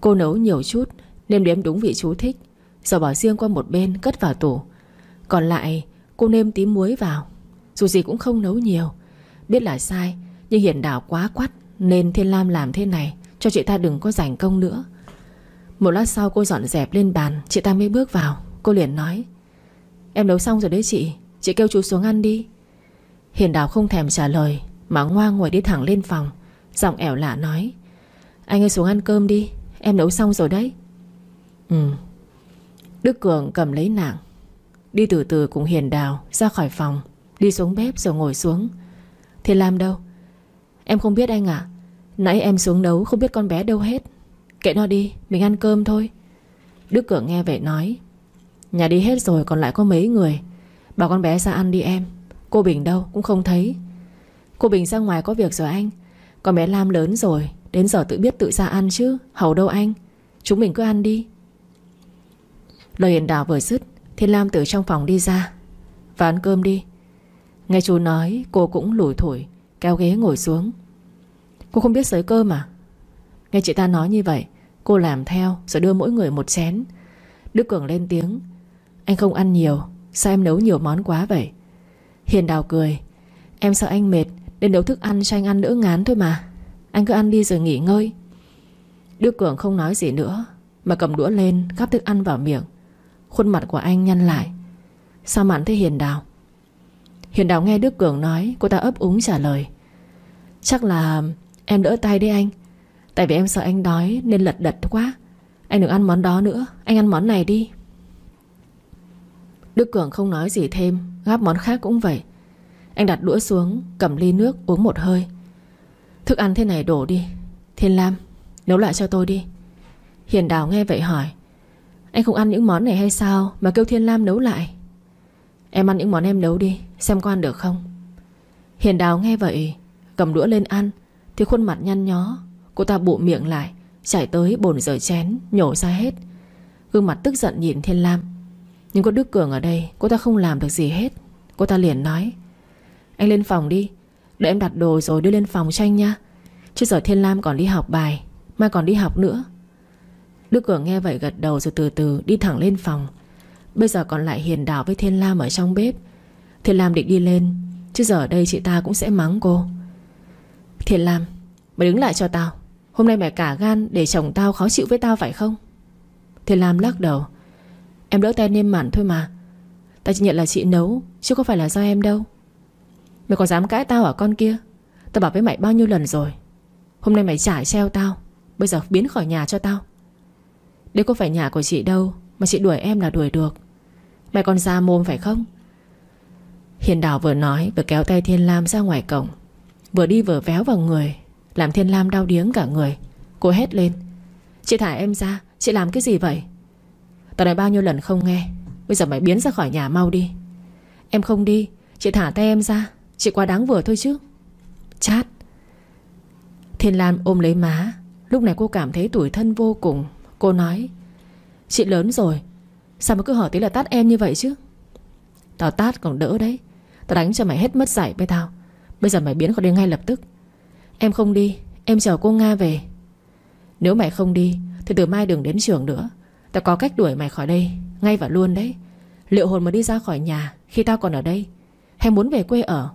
Cô nấu nhiều chút, Nêm đếm đúng vị chú thích, Rồi bỏ riêng qua một bên cất vào tủ. Còn lại, cô nêm tí muối vào. Dù gì cũng không nấu nhiều. Biết là sai, Nhưng Hiền Đào quá quắt, Nên Thiên Lam làm thế này Cho chị ta đừng có giành công nữa. Một lát sau cô dọn dẹp lên bàn, Chị ta mới bước vào. Cô liền nói, Em nấu xong rồi đấy chị Chị kêu chú xuống ăn đi. Hiền Đào không thèm trả lời, Mà ngoan ngồi đi thẳng lên phòng. Giọng ẻo lạ nói, Anh ơi xuống ăn cơm đi, Em nấu xong rồi đấy. Ừ. Đức Cường cầm lấy nạng Đi từ từ cùng Hiền Đào ra khỏi phòng, Đi xuống bếp rồi ngồi xuống. Thì làm đâu? Em không biết anh ạ, Nãy em xuống nấu không biết con bé đâu hết. Kệ nó đi, Mình ăn cơm thôi. Đức Cường nghe vậy nói, Nhà đi hết rồi còn lại có mấy người? Bảo con bé ra ăn đi em. Cô Bình đâu cũng không thấy. Cô Bình ra ngoài có việc rồi anh. Con bé Lam lớn rồi, Đến giờ tự biết tự ra ăn chứ. Hầu đâu anh? Chúng mình cứ ăn đi. Lời hiền đào vừa dứt, Thiên Lam từ trong phòng đi ra. Và ăn cơm đi. Nghe chú nói, cô cũng lủi thổi Kéo ghế ngồi xuống. Cô không biết sới cơm à? Nghe chị ta nói như vậy, Cô làm theo rồi đưa mỗi người một chén. Đức Cường lên tiếng, Anh không ăn nhiều, Sao em nấu nhiều món quá vậy? Hiền đào cười, Em sợ anh mệt Nên nấu thức ăn cho anh ăn đỡ ngán thôi mà. Anh cứ ăn đi rồi nghỉ ngơi. Đức Cường không nói gì nữa, Mà cầm đũa lên gắp thức ăn vào miệng. Khuôn mặt của anh nhăn lại. Sao mặn thế, Hiền đào? Hiền đào nghe Đức Cường nói, Cô ta ấp úng trả lời, Chắc là em đỡ tay đi anh. Tại vì em sợ anh đói nên lật đật quá. Anh đừng ăn món đó nữa. Anh ăn món này đi. Đức Cường không nói gì thêm, Gắp món khác cũng vậy. Anh đặt đũa xuống, Cầm ly nước uống một hơi. Thức ăn thế này đổ đi. Thiên Lam, nấu lại cho tôi đi. Hiền Đào nghe vậy hỏi, Anh không ăn những món này hay sao Mà kêu Thiên Lam nấu lại? Em ăn những món em nấu đi, Xem có ăn được không? Hiền Đào nghe vậy, Cầm đũa lên ăn, Thì khuôn mặt nhăn nhó. Cô ta bụ miệng lại, Chảy tới bồn rửa chén, Nhổ ra hết. Gương mặt tức giận nhìn Thiên Lam. Nhưng có Đức Cường ở đây, Cô ta không làm được gì hết. Cô ta liền nói, Anh lên phòng đi, Để em đặt đồ rồi đưa lên phòng cho anh nha. Chứ giờ Thiên Lam còn đi học bài, Mai còn đi học nữa. Đức Cường nghe vậy gật đầu rồi từ từ đi thẳng lên phòng. Bây giờ còn lại Hiền Đào với Thiên Lam ở trong bếp. Thiên Lam định đi lên, Chứ giờ đây chị ta cũng sẽ mắng cô. Thiên Lam, Mày đứng lại cho tao. Hôm nay mày cả gan để chồng tao khó chịu với tao phải không? Thiên Lam lắc đầu. Em đỡ tay nêm mặn thôi mà. Tao chỉ nhận là chị nấu, Chứ có phải là do em đâu. Mày còn dám cãi tao ở con kia? Tao bảo với mày bao nhiêu lần rồi? Hôm nay mày trả treo tao, Bây giờ biến khỏi nhà cho tao. Đây có phải nhà của chị đâu, Mà chị đuổi em là đuổi được. Mày còn ra mồm phải không? Hiền Đào vừa nói, vừa kéo tay Thiên Lam ra ngoài cổng. Vừa đi vừa véo vào người. Làm Thiên Lam đau điếng cả người. Cô hét lên. Chị thả em ra, Chị làm cái gì vậy? Tao nói bao nhiêu lần không nghe, Bây giờ mày biến ra khỏi nhà mau đi. Em không đi, Chị thả tay em ra, Chị quá đáng vừa thôi chứ. Chát. Thiên Lam ôm lấy má. Lúc này cô cảm thấy tủi thân vô cùng. Cô nói, Chị lớn rồi, Sao mà cứ hỏi tí là tát em như vậy chứ? Tao tát còn đỡ đấy, Tao đánh cho mày hết mất dạy với tao. Bây giờ mày biến khỏi đây ngay lập tức. Em không đi, Em chờ cô Nga về. Nếu mày không đi, Thì từ mai đừng đến trường nữa. Tao có cách đuổi mày khỏi đây, Ngay và luôn đấy. Liệu hồn mà đi ra khỏi nhà Khi tao còn ở đây, Hay muốn về quê ở?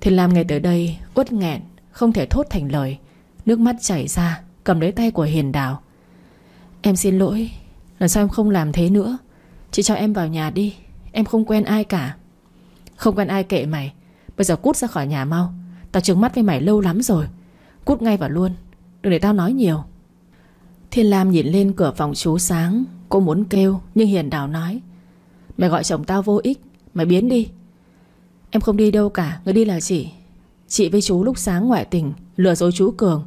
Thì làm ngày tới đây, uất nghẹn, Không thể thốt thành lời. Nước mắt chảy ra, Cầm lấy tay của Hiền Đào. Em xin lỗi, Lần sau em không làm thế nữa. Chị cho em vào nhà đi, Em không quen ai cả. Không quen ai kệ mày, Bây giờ cút ra khỏi nhà mau. Tao trứng mắt với mày lâu lắm rồi. Cút ngay vào luôn. Đừng để tao nói nhiều. Thiên Lam nhìn lên cửa phòng chú sáng. Cô muốn kêu, nhưng Hiền Đào nói, Mày gọi chồng tao vô ích. Mày biến đi. Em không đi đâu cả. Người đi là chị. Chị với chú lúc sáng ngoại tình, Lừa dối chú Cường.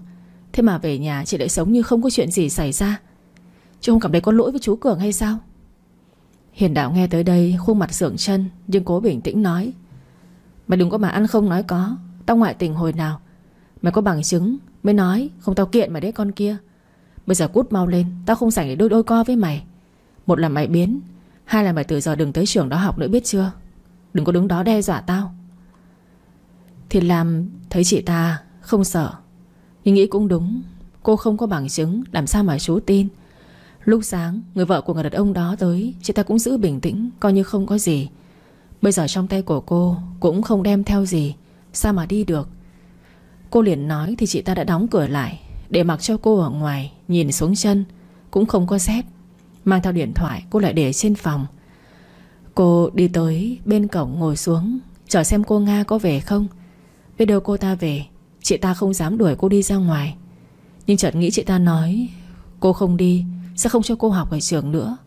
Thế mà về nhà chị lại sống như không có chuyện gì xảy ra. Chứ không cảm thấy có lỗi với chú Cường hay sao? Hiền đạo nghe tới đây, Khuôn mặt sưởng chân, Nhưng cố bình tĩnh nói, Mày đừng có mà ăn không nói có. Tao ngoại tình hồi nào? Mày có bằng chứng mới nói Không tao kiện mày đấy con kia. Bây giờ cút mau lên, Tao không sảnh để đôi đôi co với mày. Một là mày biến, Hai là mày từ giờ đừng tới trường đó học nữa biết chưa? Đừng có đứng đó đe dọa tao. Thì làm thấy chị ta không sợ, Nhưng nghĩ cũng đúng. Cô không có bằng chứng, Làm sao mà chú tin? Lúc sáng, người vợ của người đàn ông đó tới, Chị ta cũng giữ bình tĩnh, Coi như không có gì. Bây giờ trong tay của cô Cũng không đem theo gì. Sao mà đi được? Cô liền nói thì chị ta đã đóng cửa lại, Để mặc cho cô ở ngoài, Nhìn xuống chân, Cũng không có dép. Mang theo điện thoại, cô lại để trên phòng. Cô đi tới bên cổng ngồi xuống, Chờ xem cô Nga có về không. Biết đâu cô ta về, Chị ta không dám đuổi cô đi ra ngoài. Nhưng chợt nghĩ chị ta nói, Cô không đi, Sẽ không cho cô học ở trường nữa.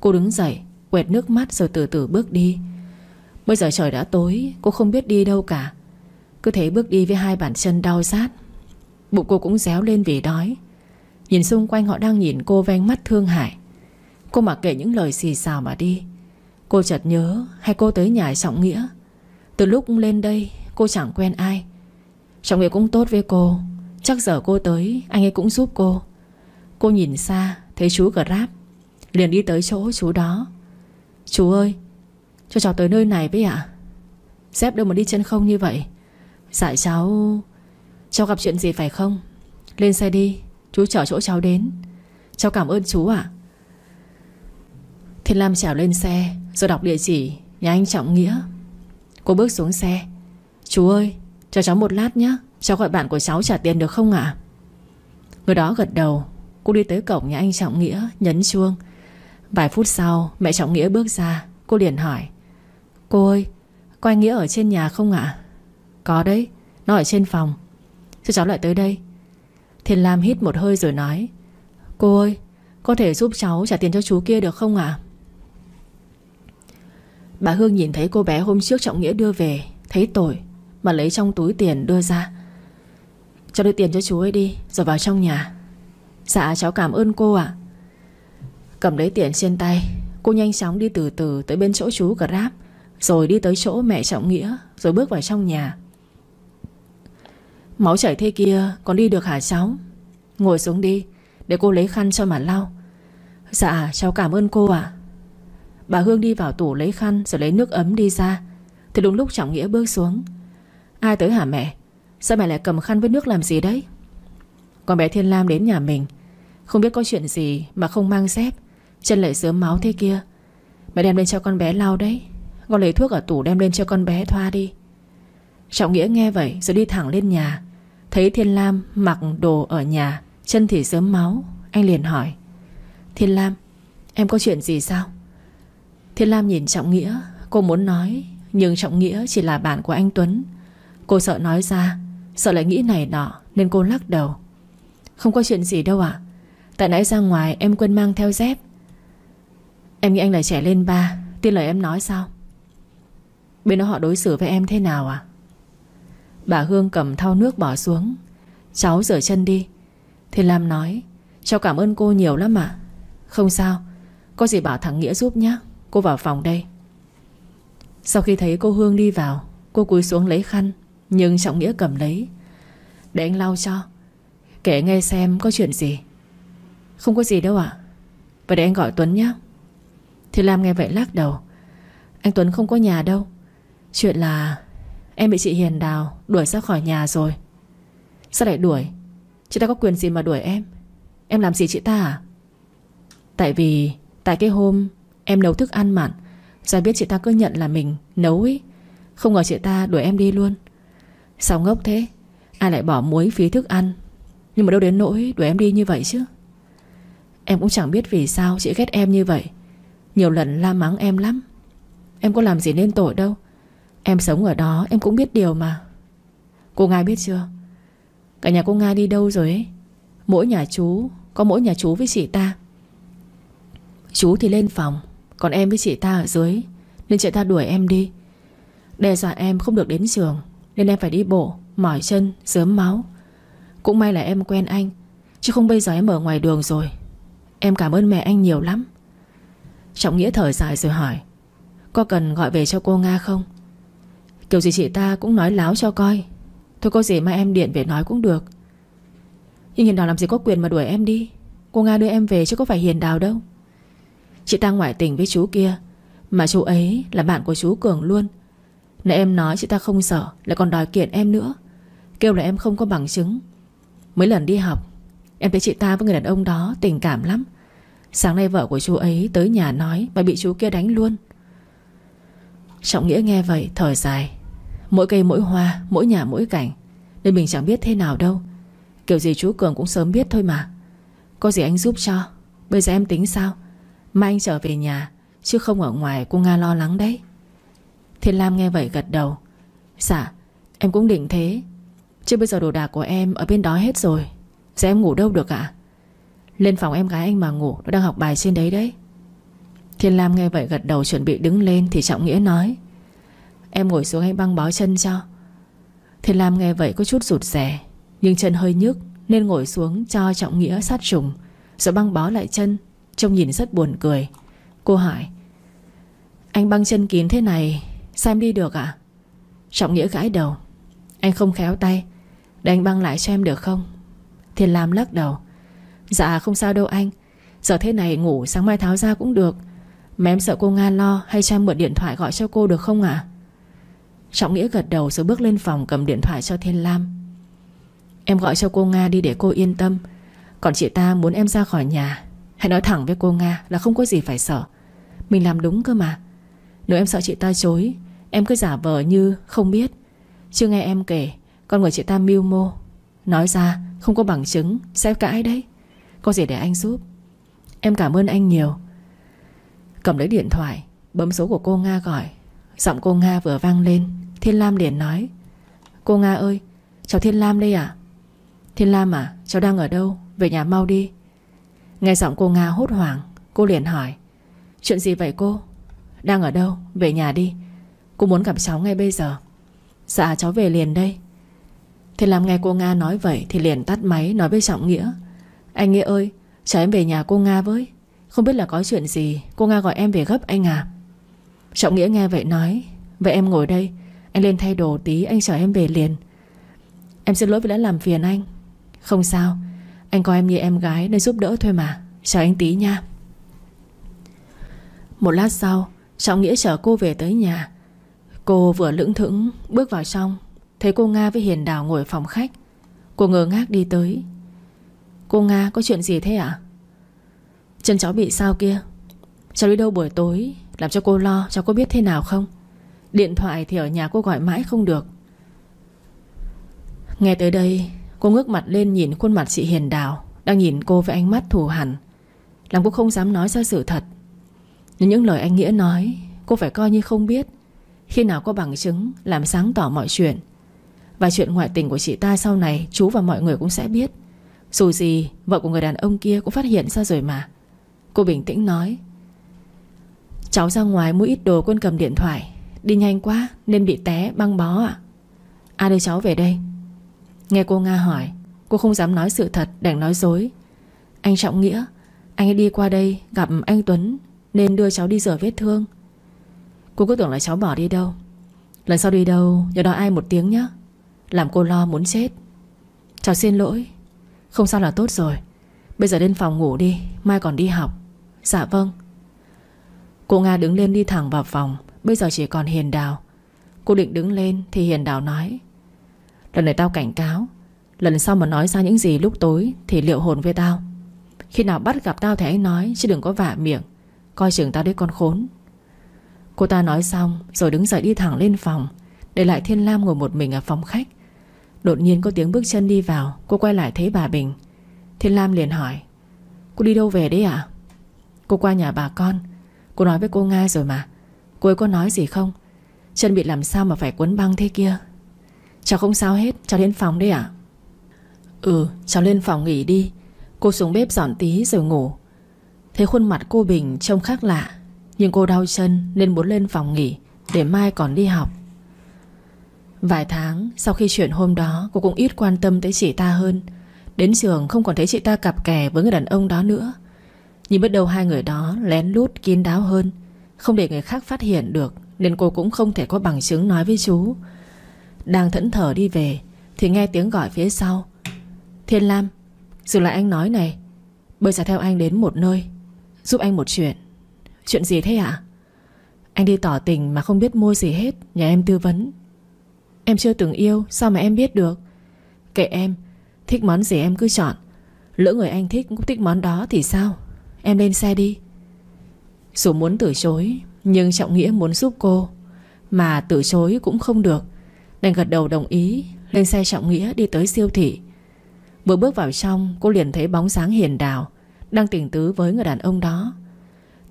Cô đứng dậy, Quẹt nước mắt rồi từ từ bước đi. Bây giờ trời đã tối, Cô không biết đi đâu cả. Cứ thế bước đi với hai bàn chân đau rát. Bụng cô cũng réo lên vì đói. Nhìn xung quanh họ đang nhìn cô ven mắt thương hại. Cô mặc kệ những lời xì xào mà đi. Cô chợt nhớ Hay cô tới nhà Trọng Nghĩa. Từ lúc lên đây, cô chẳng quen ai. Trọng Nghĩa cũng tốt với cô. Chắc giờ cô tới, Anh ấy cũng giúp cô. Cô nhìn xa, Thấy chú Grab. Liền đi tới chỗ chú đó. Chú ơi, Cho cháu tới nơi này với ạ. Dép đâu mà đi chân không như vậy. Dạ cháu Cháu gặp chuyện gì phải không? Lên xe đi, Chú chở chỗ cháu đến. Cháu cảm ơn chú ạ. Thiên Lam trèo lên xe, Rồi đọc địa chỉ nhà anh Trọng Nghĩa. Cô bước xuống xe. Chú ơi, cho cháu một lát nhé, Cháu gọi bạn của cháu trả tiền được không ạ? Người đó gật đầu. Cô đi tới cổng nhà anh Trọng Nghĩa, Nhấn chuông. Vài phút sau, mẹ Trọng Nghĩa bước ra. Cô liền hỏi. Cô ơi, có anh Nghĩa ở trên nhà không ạ? Có đấy, Nó ở trên phòng. Cho cháu lại tới đây? Thiên Lam hít một hơi rồi nói, Cô ơi, Có thể giúp cháu trả tiền cho chú kia được không ạ? Bà Hương nhìn thấy cô bé hôm trước Trọng Nghĩa đưa về, Thấy tội, Mà lấy trong túi tiền đưa ra. Cho đưa tiền cho chú ấy đi, Rồi vào trong nhà. Dạ cháu cảm ơn cô ạ. Cầm lấy tiền trên tay, Cô nhanh chóng đi từ từ tới bên chỗ chú Grab, Rồi đi tới chỗ mẹ Trọng Nghĩa, Rồi bước vào trong nhà. Máu chảy thế kia, Còn đi được hả cháu? Ngồi xuống đi, Để cô lấy khăn cho mà lau. Dạ cháu cảm ơn cô ạ. Bà Hương đi vào tủ lấy khăn Rồi lấy nước ấm đi ra. Thì đúng lúc Trọng Nghĩa bước xuống. Ai tới hả mẹ? Sao mẹ lại cầm khăn với nước làm gì đấy? Con bé Thiên Lam đến nhà mình. Không biết có chuyện gì mà không mang dép, Chân lại sớm máu thế kia. Mẹ đem lên cho con bé lau đấy. Con lấy thuốc ở tủ đem lên cho con bé thoa đi. Trọng Nghĩa nghe vậy rồi đi thẳng lên nhà. Thấy Thiên Lam mặc đồ ở nhà, Chân thì sớm máu, Anh liền hỏi, Thiên Lam, Em có chuyện gì sao? Thiên Lam nhìn Trọng Nghĩa, Cô muốn nói, Nhưng Trọng Nghĩa chỉ là bạn của anh Tuấn. Cô sợ nói ra, Sợ lại nghĩ này nọ, Nên cô lắc đầu. Không có chuyện gì đâu ạ. Tại nãy ra ngoài em quên mang theo dép. Em nghĩ anh là trẻ lên ba, Tin lời em nói sao? Bên đó họ đối xử với em thế nào à Bà Hương cầm thau nước bỏ xuống. Cháu rửa chân đi. Thiên Lam nói, Cháu cảm ơn cô nhiều lắm ạ. Không sao, Có gì bảo thằng Nghĩa giúp nhé Cô vào phòng đây. Sau khi thấy cô Hương đi vào, Cô cúi xuống lấy khăn, Nhưng Trọng Nghĩa cầm lấy. Để anh lau cho, Kể nghe xem có chuyện gì. Không có gì đâu ạ Vậy để anh gọi Tuấn nhé Thì Lam nghe vậy lắc đầu. Anh Tuấn không có nhà đâu, Chuyện là Em bị chị Hiền Đào, đuổi ra khỏi nhà rồi. Sao lại đuổi? Chị ta có quyền gì mà đuổi em? Em làm gì chị ta à? Tại vì, Tại cái hôm Em nấu thức ăn mặn Rồi biết chị ta cứ nhận là mình nấu ấy Không ngờ chị ta đuổi em đi luôn. Sao ngốc thế? Ai lại bỏ muối phí thức ăn? Nhưng mà đâu đến nỗi đuổi em đi như vậy chứ? Em cũng chẳng biết vì sao chị ghét em như vậy. Nhiều lần la mắng em lắm. Em có làm gì nên tội đâu. Em sống ở đó em cũng biết điều mà. Cô Nga biết chưa? Cả nhà cô Nga đi đâu rồi ấy? Mỗi nhà chú Có mỗi nhà chú với chị ta. Chú thì lên phòng Còn em với chị ta ở dưới Nên chị ta đuổi em đi. Đe dọa em không được đến trường Nên em phải đi bộ, mỏi chân, sớm máu. Cũng may là em quen anh Chứ không bây giờ em ở ngoài đường rồi. Em cảm ơn mẹ anh nhiều lắm. Trọng Nghĩa thở dài rồi hỏi Có cần gọi về cho cô Nga không? Kiểu gì chị ta cũng nói láo cho coi. Thôi có gì mà em điện về nói cũng được. Nhưng Hiền Đào làm gì có quyền mà đuổi em đi. Cô Nga đưa em về chứ có phải Hiền Đào đâu. Chị ta ngoại tình với chú kia, Mà chú ấy là bạn của chú Cường luôn. Nãy em nói chị ta không sợ, Lại còn đòi kiện em nữa. Kêu là em không có bằng chứng. Mấy lần đi học, Em thấy chị ta với người đàn ông đó tình cảm lắm. Sáng nay vợ của chú ấy tới nhà nói Mà bị chú kia đánh luôn. Trọng Nghĩa nghe vậy, thở dài. Mỗi cây mỗi hoa, Mỗi nhà mỗi cảnh. Nên mình chẳng biết thế nào đâu. Kiểu gì chú Cường cũng sớm biết thôi mà. Có gì anh giúp cho? Bây giờ em tính sao? Mai anh trở về nhà, Chứ không ở ngoài cô Nga lo lắng đấy. Thiên Lam nghe vậy gật đầu. Dạ em cũng định thế. Chứ bây giờ đồ đạc của em ở bên đó hết rồi. Giờ em ngủ đâu được ạ? Lên phòng em gái anh mà ngủ, Nó đang học bài trên đấy đấy. Thiên Lam nghe vậy gật đầu chuẩn bị đứng lên Thì Trọng Nghĩa nói. Em ngồi xuống anh băng bó chân cho Thiên Lam nghe vậy có chút rụt rè, Nhưng chân hơi nhức, Nên ngồi xuống cho Trọng Nghĩa sát trùng, Rồi băng bó lại chân, Trông nhìn rất buồn cười Cô hỏi, Anh băng chân kín thế này, Sao em đi được ạ à? Trọng Nghĩa gãi đầu, Anh không khéo tay, Để anh băng lại cho em được không Thiên Lam lắc đầu Dạ không sao đâu anh, Giờ thế này ngủ sáng mai tháo ra cũng được, Mà em sợ cô Nga lo Hay cho em mượn điện thoại gọi cho cô được không ạ à? Trọng Nghĩa gật đầu rồi bước lên phòng cầm điện thoại cho Thiên Lam. Em gọi cho cô Nga đi để cô yên tâm. Còn chị ta muốn em ra khỏi nhà. Hãy nói thẳng với cô Nga là không có gì phải sợ. Mình làm đúng cơ mà. Nếu em sợ chị ta chối, Em cứ giả vờ như không biết. Chưa nghe em kể, Con người chị ta mưu mô. Nói ra, không có bằng chứng, Sẽ cãi đấy. Có gì để anh giúp? Em cảm ơn anh nhiều. Cầm lấy điện thoại, Bấm số của cô Nga gọi. Giọng cô Nga vừa vang lên. Thiên Lam liền nói, Cô Nga ơi, Cháu Thiên Lam đây à? Thiên Lam à Cháu đang ở đâu? Về nhà mau đi. Nghe giọng cô Nga hốt hoảng, Cô liền hỏi, Chuyện gì vậy cô? Đang ở đâu? Về nhà đi. Cô muốn gặp cháu ngay bây giờ. Dạ cháu về liền đây. Thiên Lam nghe cô Nga nói vậy Thì liền tắt máy nói với Trọng Nghĩa, Anh Nghĩa ơi, cháu em về nhà cô Nga với. Không biết là có chuyện gì, Cô Nga gọi em về gấp anh à? Trọng Nghĩa nghe vậy nói, Vậy em ngồi đây, Anh lên thay đồ tí, anh chở em về liền. Em xin lỗi vì đã làm phiền anh. Không sao, Anh coi em như em gái nên giúp đỡ thôi mà, Chờ anh tí nha. Một lát sau, Trọng Nghĩa chở cô về tới nhà. Cô vừa lững thững bước vào trong, Thấy cô Nga với Hiền Đào ngồi phòng khách. Cô ngơ ngác đi tới. Cô Nga, có chuyện gì thế ạ? À? Chân cháu bị sao kia? Cháu đi đâu buổi tối? Làm cho cô lo cháu có biết thế nào không? Điện thoại thì ở nhà cô gọi mãi không được. Nghe tới đây, Cô ngước mặt lên nhìn khuôn mặt chị Hiền Đào, Đang nhìn cô với ánh mắt thù hẳn Làm cô không dám nói ra sự thật. Nhưng những lời anh Nghĩa nói, Cô phải coi như không biết. Khi nào có bằng chứng Làm sáng tỏ mọi chuyện. Và chuyện ngoại tình của chị ta sau này, Chú và mọi người cũng sẽ biết. Dù gì, vợ của người đàn ông kia cũng phát hiện ra rồi mà. Cô bình tĩnh nói Cháu ra ngoài mua ít đồ quân cầm điện thoại. Đi nhanh quá, nên bị té, băng bó ạ. À, ai đưa cháu về đây. Nghe cô Nga hỏi, Cô không dám nói sự thật, đành nói dối. Anh Trọng Nghĩa, Anh ấy đi qua đây gặp anh Tuấn, Nên đưa cháu đi rửa vết thương. Cô cứ tưởng là cháu bỏ đi đâu. Lần sau đi đâu, nhớ nói ai một tiếng nhé Làm cô lo muốn chết. Cháu xin lỗi. Không sao là tốt rồi. Bây giờ lên phòng ngủ đi, Mai còn đi học. Dạ vâng. Cô Nga đứng lên đi thẳng vào phòng. Bây giờ chỉ còn Hiền Đào. Cô định đứng lên thì Hiền Đào nói, Lần này tao cảnh cáo, Lần sau mà nói ra những gì lúc tối Thì liệu hồn với tao. Khi nào bắt gặp tao thì anh nói, Chứ đừng có vả miệng. Coi chừng tao đấy con khốn. Cô ta nói xong, rồi đứng dậy đi thẳng lên phòng, Để lại Thiên Lam ngồi một mình ở phòng khách. Đột nhiên có tiếng bước chân đi vào, Cô quay lại thấy bà Bình. Thiên Lam liền hỏi, Cô đi đâu về đấy ạ? Cô qua nhà bà con Cô nói với cô Nga rồi mà. Cô ấy có nói gì không? Chân bị làm sao mà phải quấn băng thế kia? Cháu không sao hết, Cháu đến phòng đấy ạ. Ừ cháu lên phòng nghỉ đi. Cô xuống bếp dọn tí rồi ngủ. Thấy khuôn mặt cô Bình trông khác lạ, Nhưng cô đau chân nên muốn lên phòng nghỉ Để mai còn đi học. Vài tháng, sau khi chuyện hôm đó, Cô cũng ít quan tâm tới chị ta hơn. Đến trường không còn thấy chị ta cặp kè với người đàn ông đó nữa. Nhưng biết đâu hai người đó lén lút kín đáo hơn. Không để người khác phát hiện được, Nên cô cũng không thể có bằng chứng nói với chú. Đang thẫn thờ đi về, Thì nghe tiếng gọi phía sau. Thiên Lam, Dừng lại anh nói này. Bây giờ theo anh đến một nơi, Giúp anh một chuyện. Chuyện gì thế ạ? Anh đi tỏ tình mà không biết mua gì hết, Nhà em tư vấn. Em chưa từng yêu, sao mà em biết được? Kệ em, Thích món gì em cứ chọn. Lỡ người anh thích cũng thích món đó thì sao? Em lên xe đi. Dù muốn từ chối, Nhưng Trọng Nghĩa muốn giúp cô, Mà từ chối cũng không được. Đành gật đầu đồng ý, Lên xe Trọng Nghĩa đi tới siêu thị. Vừa bước vào trong, Cô liền thấy bóng sáng hiền đào, Đang tình tứ với người đàn ông đó.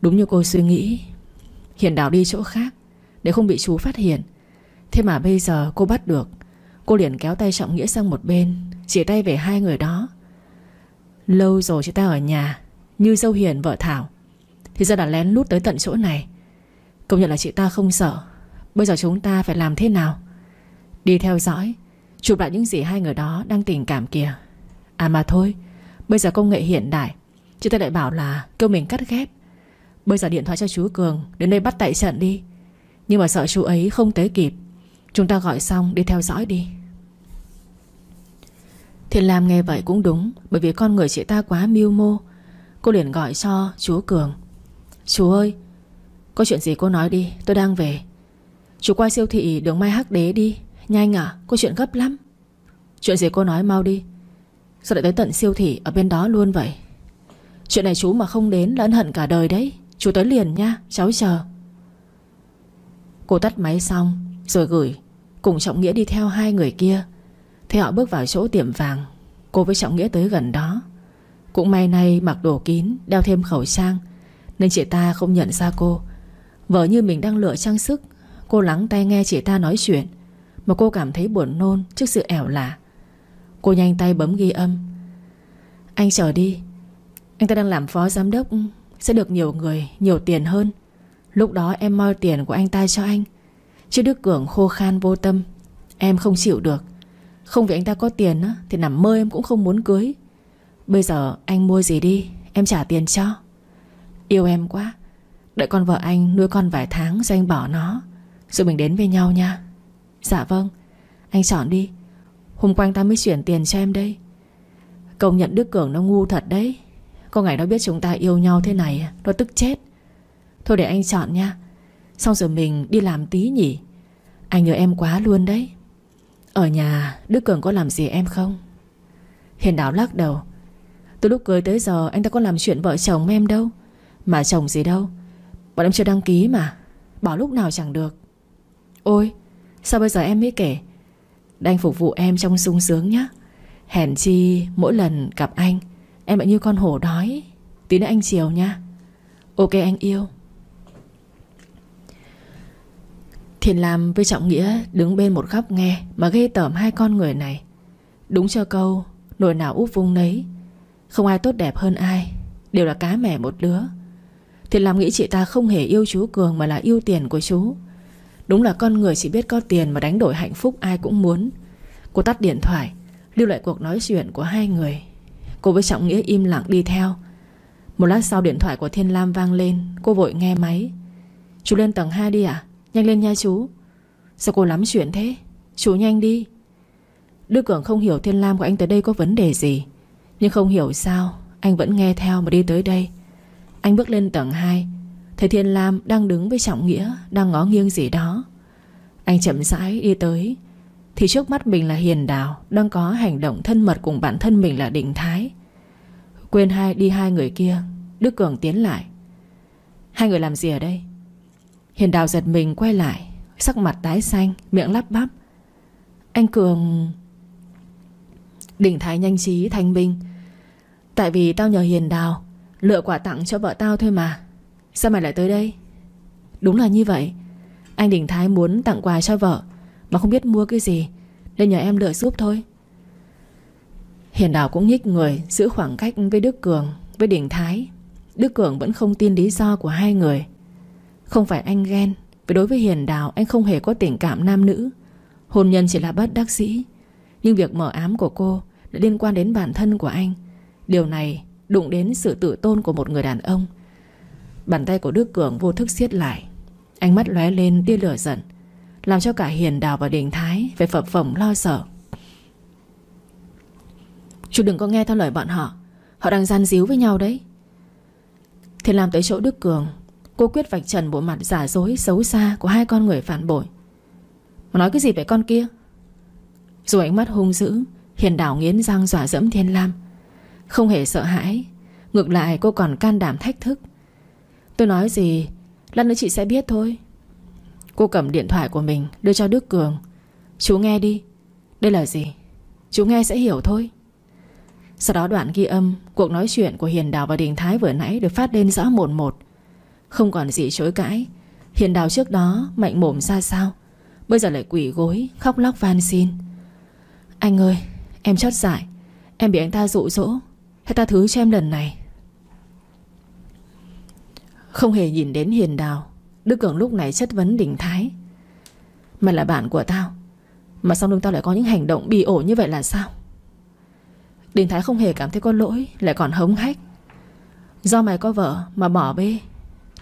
Đúng như cô suy nghĩ, Hiền đào đi chỗ khác, Để không bị chú phát hiện. Thế mà bây giờ cô bắt được, Cô liền kéo tay Trọng Nghĩa sang một bên, Chỉ tay về hai người đó. Lâu rồi chị ta ở nhà như dâu hiền vợ Thảo. Thì ra đã lén lút tới tận chỗ này. Công nhận là chị ta không sợ. Bây giờ chúng ta phải làm thế nào? Đi theo dõi, Chụp lại những gì hai người đó đang tình cảm kìa. À mà thôi, Bây giờ công nghệ hiện đại, Chị ta lại bảo là kêu mình cắt ghép. Bây giờ điện thoại cho chú Cường Đến đây bắt tại trận đi. Nhưng mà sợ chú ấy không tới kịp. Chúng ta gọi xong đi theo dõi đi. Thiên Lam nghe vậy cũng đúng, Bởi vì con người chị ta quá mưu mô Cô liền gọi cho chú Cường. Chú ơi, Có chuyện gì cô nói đi, tôi đang về. Chú qua siêu thị đường Mai Hắc Đế đi. Nhanh à có chuyện gấp lắm. Chuyện gì cô nói mau đi. Sao lại tới tận siêu thị ở bên đó luôn vậy? Chuyện này chú mà không đến là ân hận cả đời đấy. Chú tới liền nha, Cháu chờ. Cô tắt máy xong, Rồi gửi. Cùng Trọng Nghĩa đi theo hai người kia. Thế họ bước vào chỗ tiệm vàng. Cô với Trọng Nghĩa tới gần đó. Cũng may nay mặc đồ kín Đeo thêm khẩu trang Nên chị ta không nhận ra cô. Vợ như mình đang lựa trang sức Cô lắng tay nghe chị ta nói chuyện Mà cô cảm thấy buồn nôn trước sự ẻo lạ Cô nhanh tay bấm ghi âm. Anh chờ đi Anh ta đang làm phó giám đốc Sẽ được nhiều người, nhiều tiền hơn. Lúc đó em moi tiền của anh ta cho anh. Chứ Đức Cường khô khan vô tâm Em không chịu được. Không vì anh ta có tiền á, Thì nằm mơ em cũng không muốn cưới. Bây giờ anh mua gì đi? Em trả tiền cho. Yêu em quá. Đợi con vợ anh nuôi con vài tháng rồi anh bỏ nó. Rồi mình đến với nhau nha. Dạ vâng. Anh chọn đi. Hôm qua anh ta mới chuyển tiền cho em đây. Công nhận Đức Cường nó ngu thật đấy. Có ngày nó biết chúng ta yêu nhau thế này, Nó tức chết. Thôi để anh chọn nha. Xong rồi mình đi làm tí nhỉ? Anh nhớ em quá luôn đấy. Ở nhà, Đức Cường có làm gì em không? Hiền đảo lắc đầu. Từ lúc cưới tới giờ, anh ta có làm chuyện vợ chồng em đâu. Mà chồng gì đâu. Bọn em chưa đăng ký mà. Bảo lúc nào chẳng được. Ôi, sao bây giờ em mới kể? Đành phục vụ em trong sung sướng nhá. Hèn chi mỗi lần gặp anh, Em lại như con hổ đói. Tí nữa anh chiều nha. Ok, anh yêu. Thiền làm với Trọng Nghĩa đứng bên một góc nghe Mà ghê tởm hai con người này. Đúng cho câu, Nồi nào úp vung nấy. Không ai tốt đẹp hơn ai, Đều là cá mẻ một đứa Thiệt làm nghĩ chị ta không hề yêu chú Cường Mà là yêu tiền của chú. Đúng là con người chỉ biết có tiền mà đánh đổi hạnh phúc ai cũng muốn. Cô tắt điện thoại, Lưu lại cuộc nói chuyện của hai người. Cô với Trọng Nghĩa im lặng đi theo. Một lát sau điện thoại của Thiên Lam vang lên, Cô vội nghe máy. Chú lên tầng 2 đi ạ, Nhanh lên nha chú. Sao cô lắm chuyện thế? Chú nhanh đi. Đức Cường không hiểu Thiên Lam của anh tới đây có vấn đề gì. Nhưng không hiểu sao, Anh vẫn nghe theo mà đi tới đây. Anh bước lên tầng 2 Thấy Thiên Lam đang đứng với Trọng Nghĩa, Đang ngó nghiêng gì đó. Anh chậm rãi đi tới. Thì trước mắt mình là Hiền Đào, Đang có hành động thân mật cùng bản thân mình là Định Thái. Quên hai, đi hai người kia, Đức Cường tiến lại. Hai người làm gì ở đây? Hiền Đào giật mình quay lại, Sắc mặt tái xanh, Miệng lắp bắp. Anh Cường Đỉnh Thái nhanh trí thanh binh, Tại vì tao nhờ Hiền Đào Lựa quà tặng cho vợ tao thôi mà. Sao mày lại tới đây? Đúng là như vậy. Anh Đình Thái muốn tặng quà cho vợ Mà không biết mua cái gì Nên nhờ em lựa giúp thôi. Hiền Đào cũng nhích người Giữ khoảng cách với Đức Cường Với Đình Thái. Đức Cường vẫn không tin lý do của hai người. Không phải anh ghen Vì đối với Hiền Đào anh không hề có tình cảm nam nữ. Hôn nhân chỉ là bất đắc dĩ Nhưng việc mở ám của cô đã liên quan đến bản thân của anh. Điều này đụng đến sự tự tôn của một người đàn ông. Bàn tay của Đức Cường vô thức siết lại. Ánh mắt lóe lên tia lửa giận, Làm cho cả Hiền Đào và Đình Thái Phải phập phồng lo sợ. Chú đừng có nghe theo lời bọn họ. Họ đang gian díu với nhau đấy. Thì làm tới chỗ Đức Cường, Cô quyết vạch trần bộ mặt giả dối xấu xa Của hai con người phản bội. Mà nói cái gì về con kia? Dù ánh mắt hung dữ Hiền đảo nghiến răng dọa dẫm Thiên Lam. Không hề sợ hãi, Ngược lại cô còn can đảm thách thức. Tôi nói gì, Lát nữa chị sẽ biết thôi. Cô cầm điện thoại của mình, đưa cho Đức Cường. Chú nghe đi, Đây là gì? Chú nghe sẽ hiểu thôi. Sau đó đoạn ghi âm, Cuộc nói chuyện của Hiền Đào và Đình Thái vừa nãy Được phát lên rõ một một. Không còn gì chối cãi, Hiền Đào trước đó mạnh mồm ra sao, Bây giờ lại quỷ gối, khóc lóc van xin. Anh ơi Em chót dại. Em bị anh ta dụ dỗ. Hãy ta thứ cho em lần này. Không hề nhìn đến Hiền Đào. Đức Cường lúc này chất vấn Đình Thái. Mày là bạn của tao. Mà sau lưng tao lại có những hành động bị ổ như vậy là sao? Đình Thái không hề cảm thấy có lỗi, Lại còn hống hách. Do mày có vợ mà bỏ bê,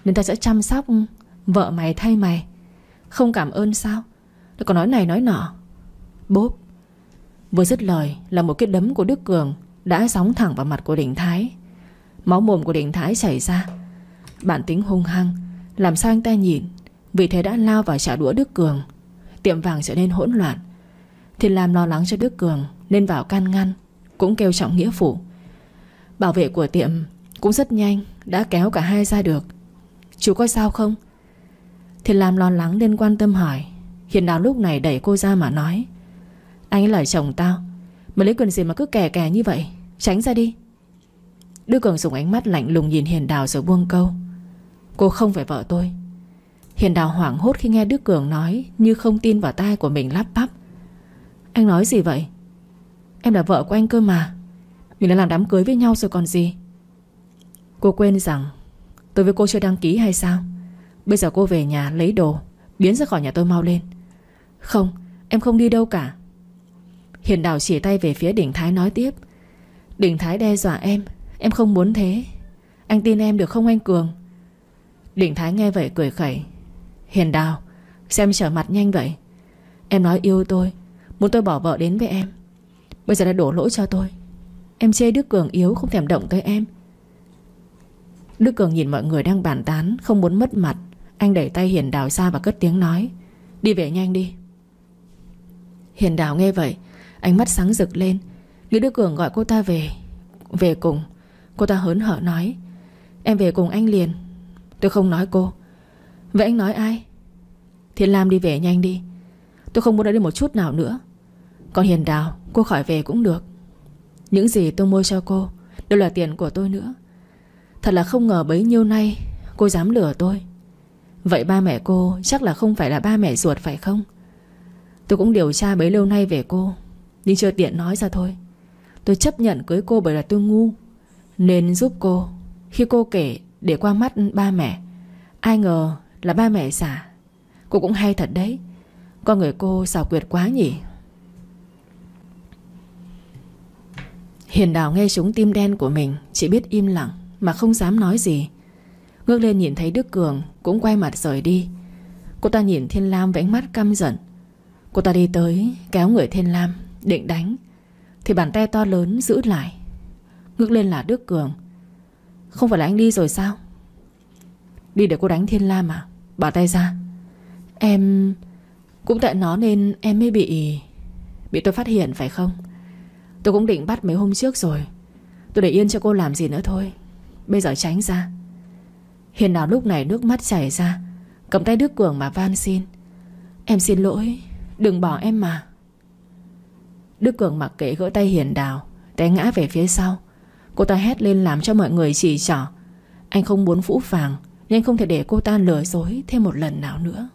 Nên tao sẽ chăm sóc Vợ mày thay mày. Không cảm ơn sao? Lại còn nói này nói nọ. Bốp. Vừa dứt lời là một cái đấm của Đức Cường Đã sóng thẳng vào mặt của Đình Thái. Máu mồm của Đình Thái chảy ra. Bản tính hung hăng, Làm sao anh ta nhìn? Vì thế đã lao vào trả đũa Đức Cường. Tiệm vàng trở nên hỗn loạn. Thì làm lo lắng cho Đức Cường Nên vào can ngăn, Cũng kêu trọng nghĩa phủ Bảo vệ của tiệm cũng rất nhanh, Đã kéo cả hai ra được. Chú có sao không? Thì làm lo lắng nên quan tâm hỏi. Hiện đào lúc này đẩy cô ra mà nói. Anh ấy là chồng tao. Mà lấy quyền gì mà cứ kè kè như vậy? Tránh ra đi. Đức Cường dùng ánh mắt lạnh lùng nhìn Hiền Đào rồi buông câu. Cô không phải vợ tôi. Hiền Đào hoảng hốt khi nghe Đức Cường nói Như không tin vào tai của mình lắp bắp. Anh nói gì vậy? Em là vợ của anh cơ mà. Mình đã làm đám cưới với nhau rồi còn gì? Cô quên rằng Tôi với cô chưa đăng ký hay sao? Bây giờ cô về nhà lấy đồ, Biến ra khỏi nhà tôi mau lên. Không, em không đi đâu cả. Hiền Đào chỉ tay về phía Đỉnh Thái nói tiếp. Đỉnh Thái đe dọa em Em không muốn thế. Anh tin em được không anh Cường? Đỉnh Thái nghe vậy cười khẩy. Hiền Đào Xem trở mặt nhanh vậy. Em nói yêu tôi, Muốn tôi bỏ vợ đến với em. Bây giờ đã đổ lỗi cho tôi. Em chê Đức Cường yếu, không thèm động tới em. Đức Cường nhìn mọi người đang bàn tán, Không muốn mất mặt. Anh đẩy tay Hiền Đào ra và cất tiếng nói. Đi về nhanh đi. Hiền Đào nghe vậy Ánh mắt sáng rực lên. Nghĩ Đức Cường gọi cô ta về Về cùng. Cô ta hớn hở nói, Em về cùng anh liền. Tôi không nói cô. Vậy anh nói ai? Thiên Lam đi về nhanh đi. Tôi không muốn ở đây một chút nào nữa. Còn Hiền Đào, cô khỏi về cũng được. Những gì tôi mua cho cô Đều là tiền của tôi nữa. Thật là không ngờ bấy nhiêu nay Cô dám lừa tôi. Vậy ba mẹ cô chắc là không phải là ba mẹ ruột phải không? Tôi cũng điều tra bấy lâu nay về cô. Nhưng chưa tiện nói ra thôi. Tôi chấp nhận cưới cô bởi là tôi ngu, Nên giúp cô. Khi cô kể để qua mắt ba mẹ, Ai ngờ là ba mẹ giả Cô cũng hay thật đấy. Con người cô xảo quyệt quá nhỉ. Hiền đào nghe súng tim đen của mình, Chỉ biết im lặng Mà không dám nói gì. Ngước lên nhìn thấy Đức Cường Cũng quay mặt rời đi. Cô ta nhìn Thiên Lam với ánh mắt căm giận. Cô ta đi tới kéo người Thiên Lam. Định đánh, Thì bàn tay to lớn giữ lại. Ngước lên là Đức Cường. Không phải là anh đi rồi sao? Đi để cô đánh Thiên Lam à? Bỏ tay ra. Em, Cũng tại nó nên em mới bị Bị tôi phát hiện phải không? Tôi cũng định bắt mấy hôm trước rồi. Tôi để yên cho cô làm gì nữa thôi. Bây giờ tránh ra. Hiền nào lúc này nước mắt chảy ra. Cầm tay Đức Cường mà van xin. Em xin lỗi, Đừng bỏ em mà. Đức Cường mặc kệ gỡ tay Hiền Đào, Té ngã về phía sau. Cô ta hét lên làm cho mọi người chỉ trỏ. Anh không muốn phũ phàng Nhưng không thể để cô ta lừa dối thêm một lần nào nữa.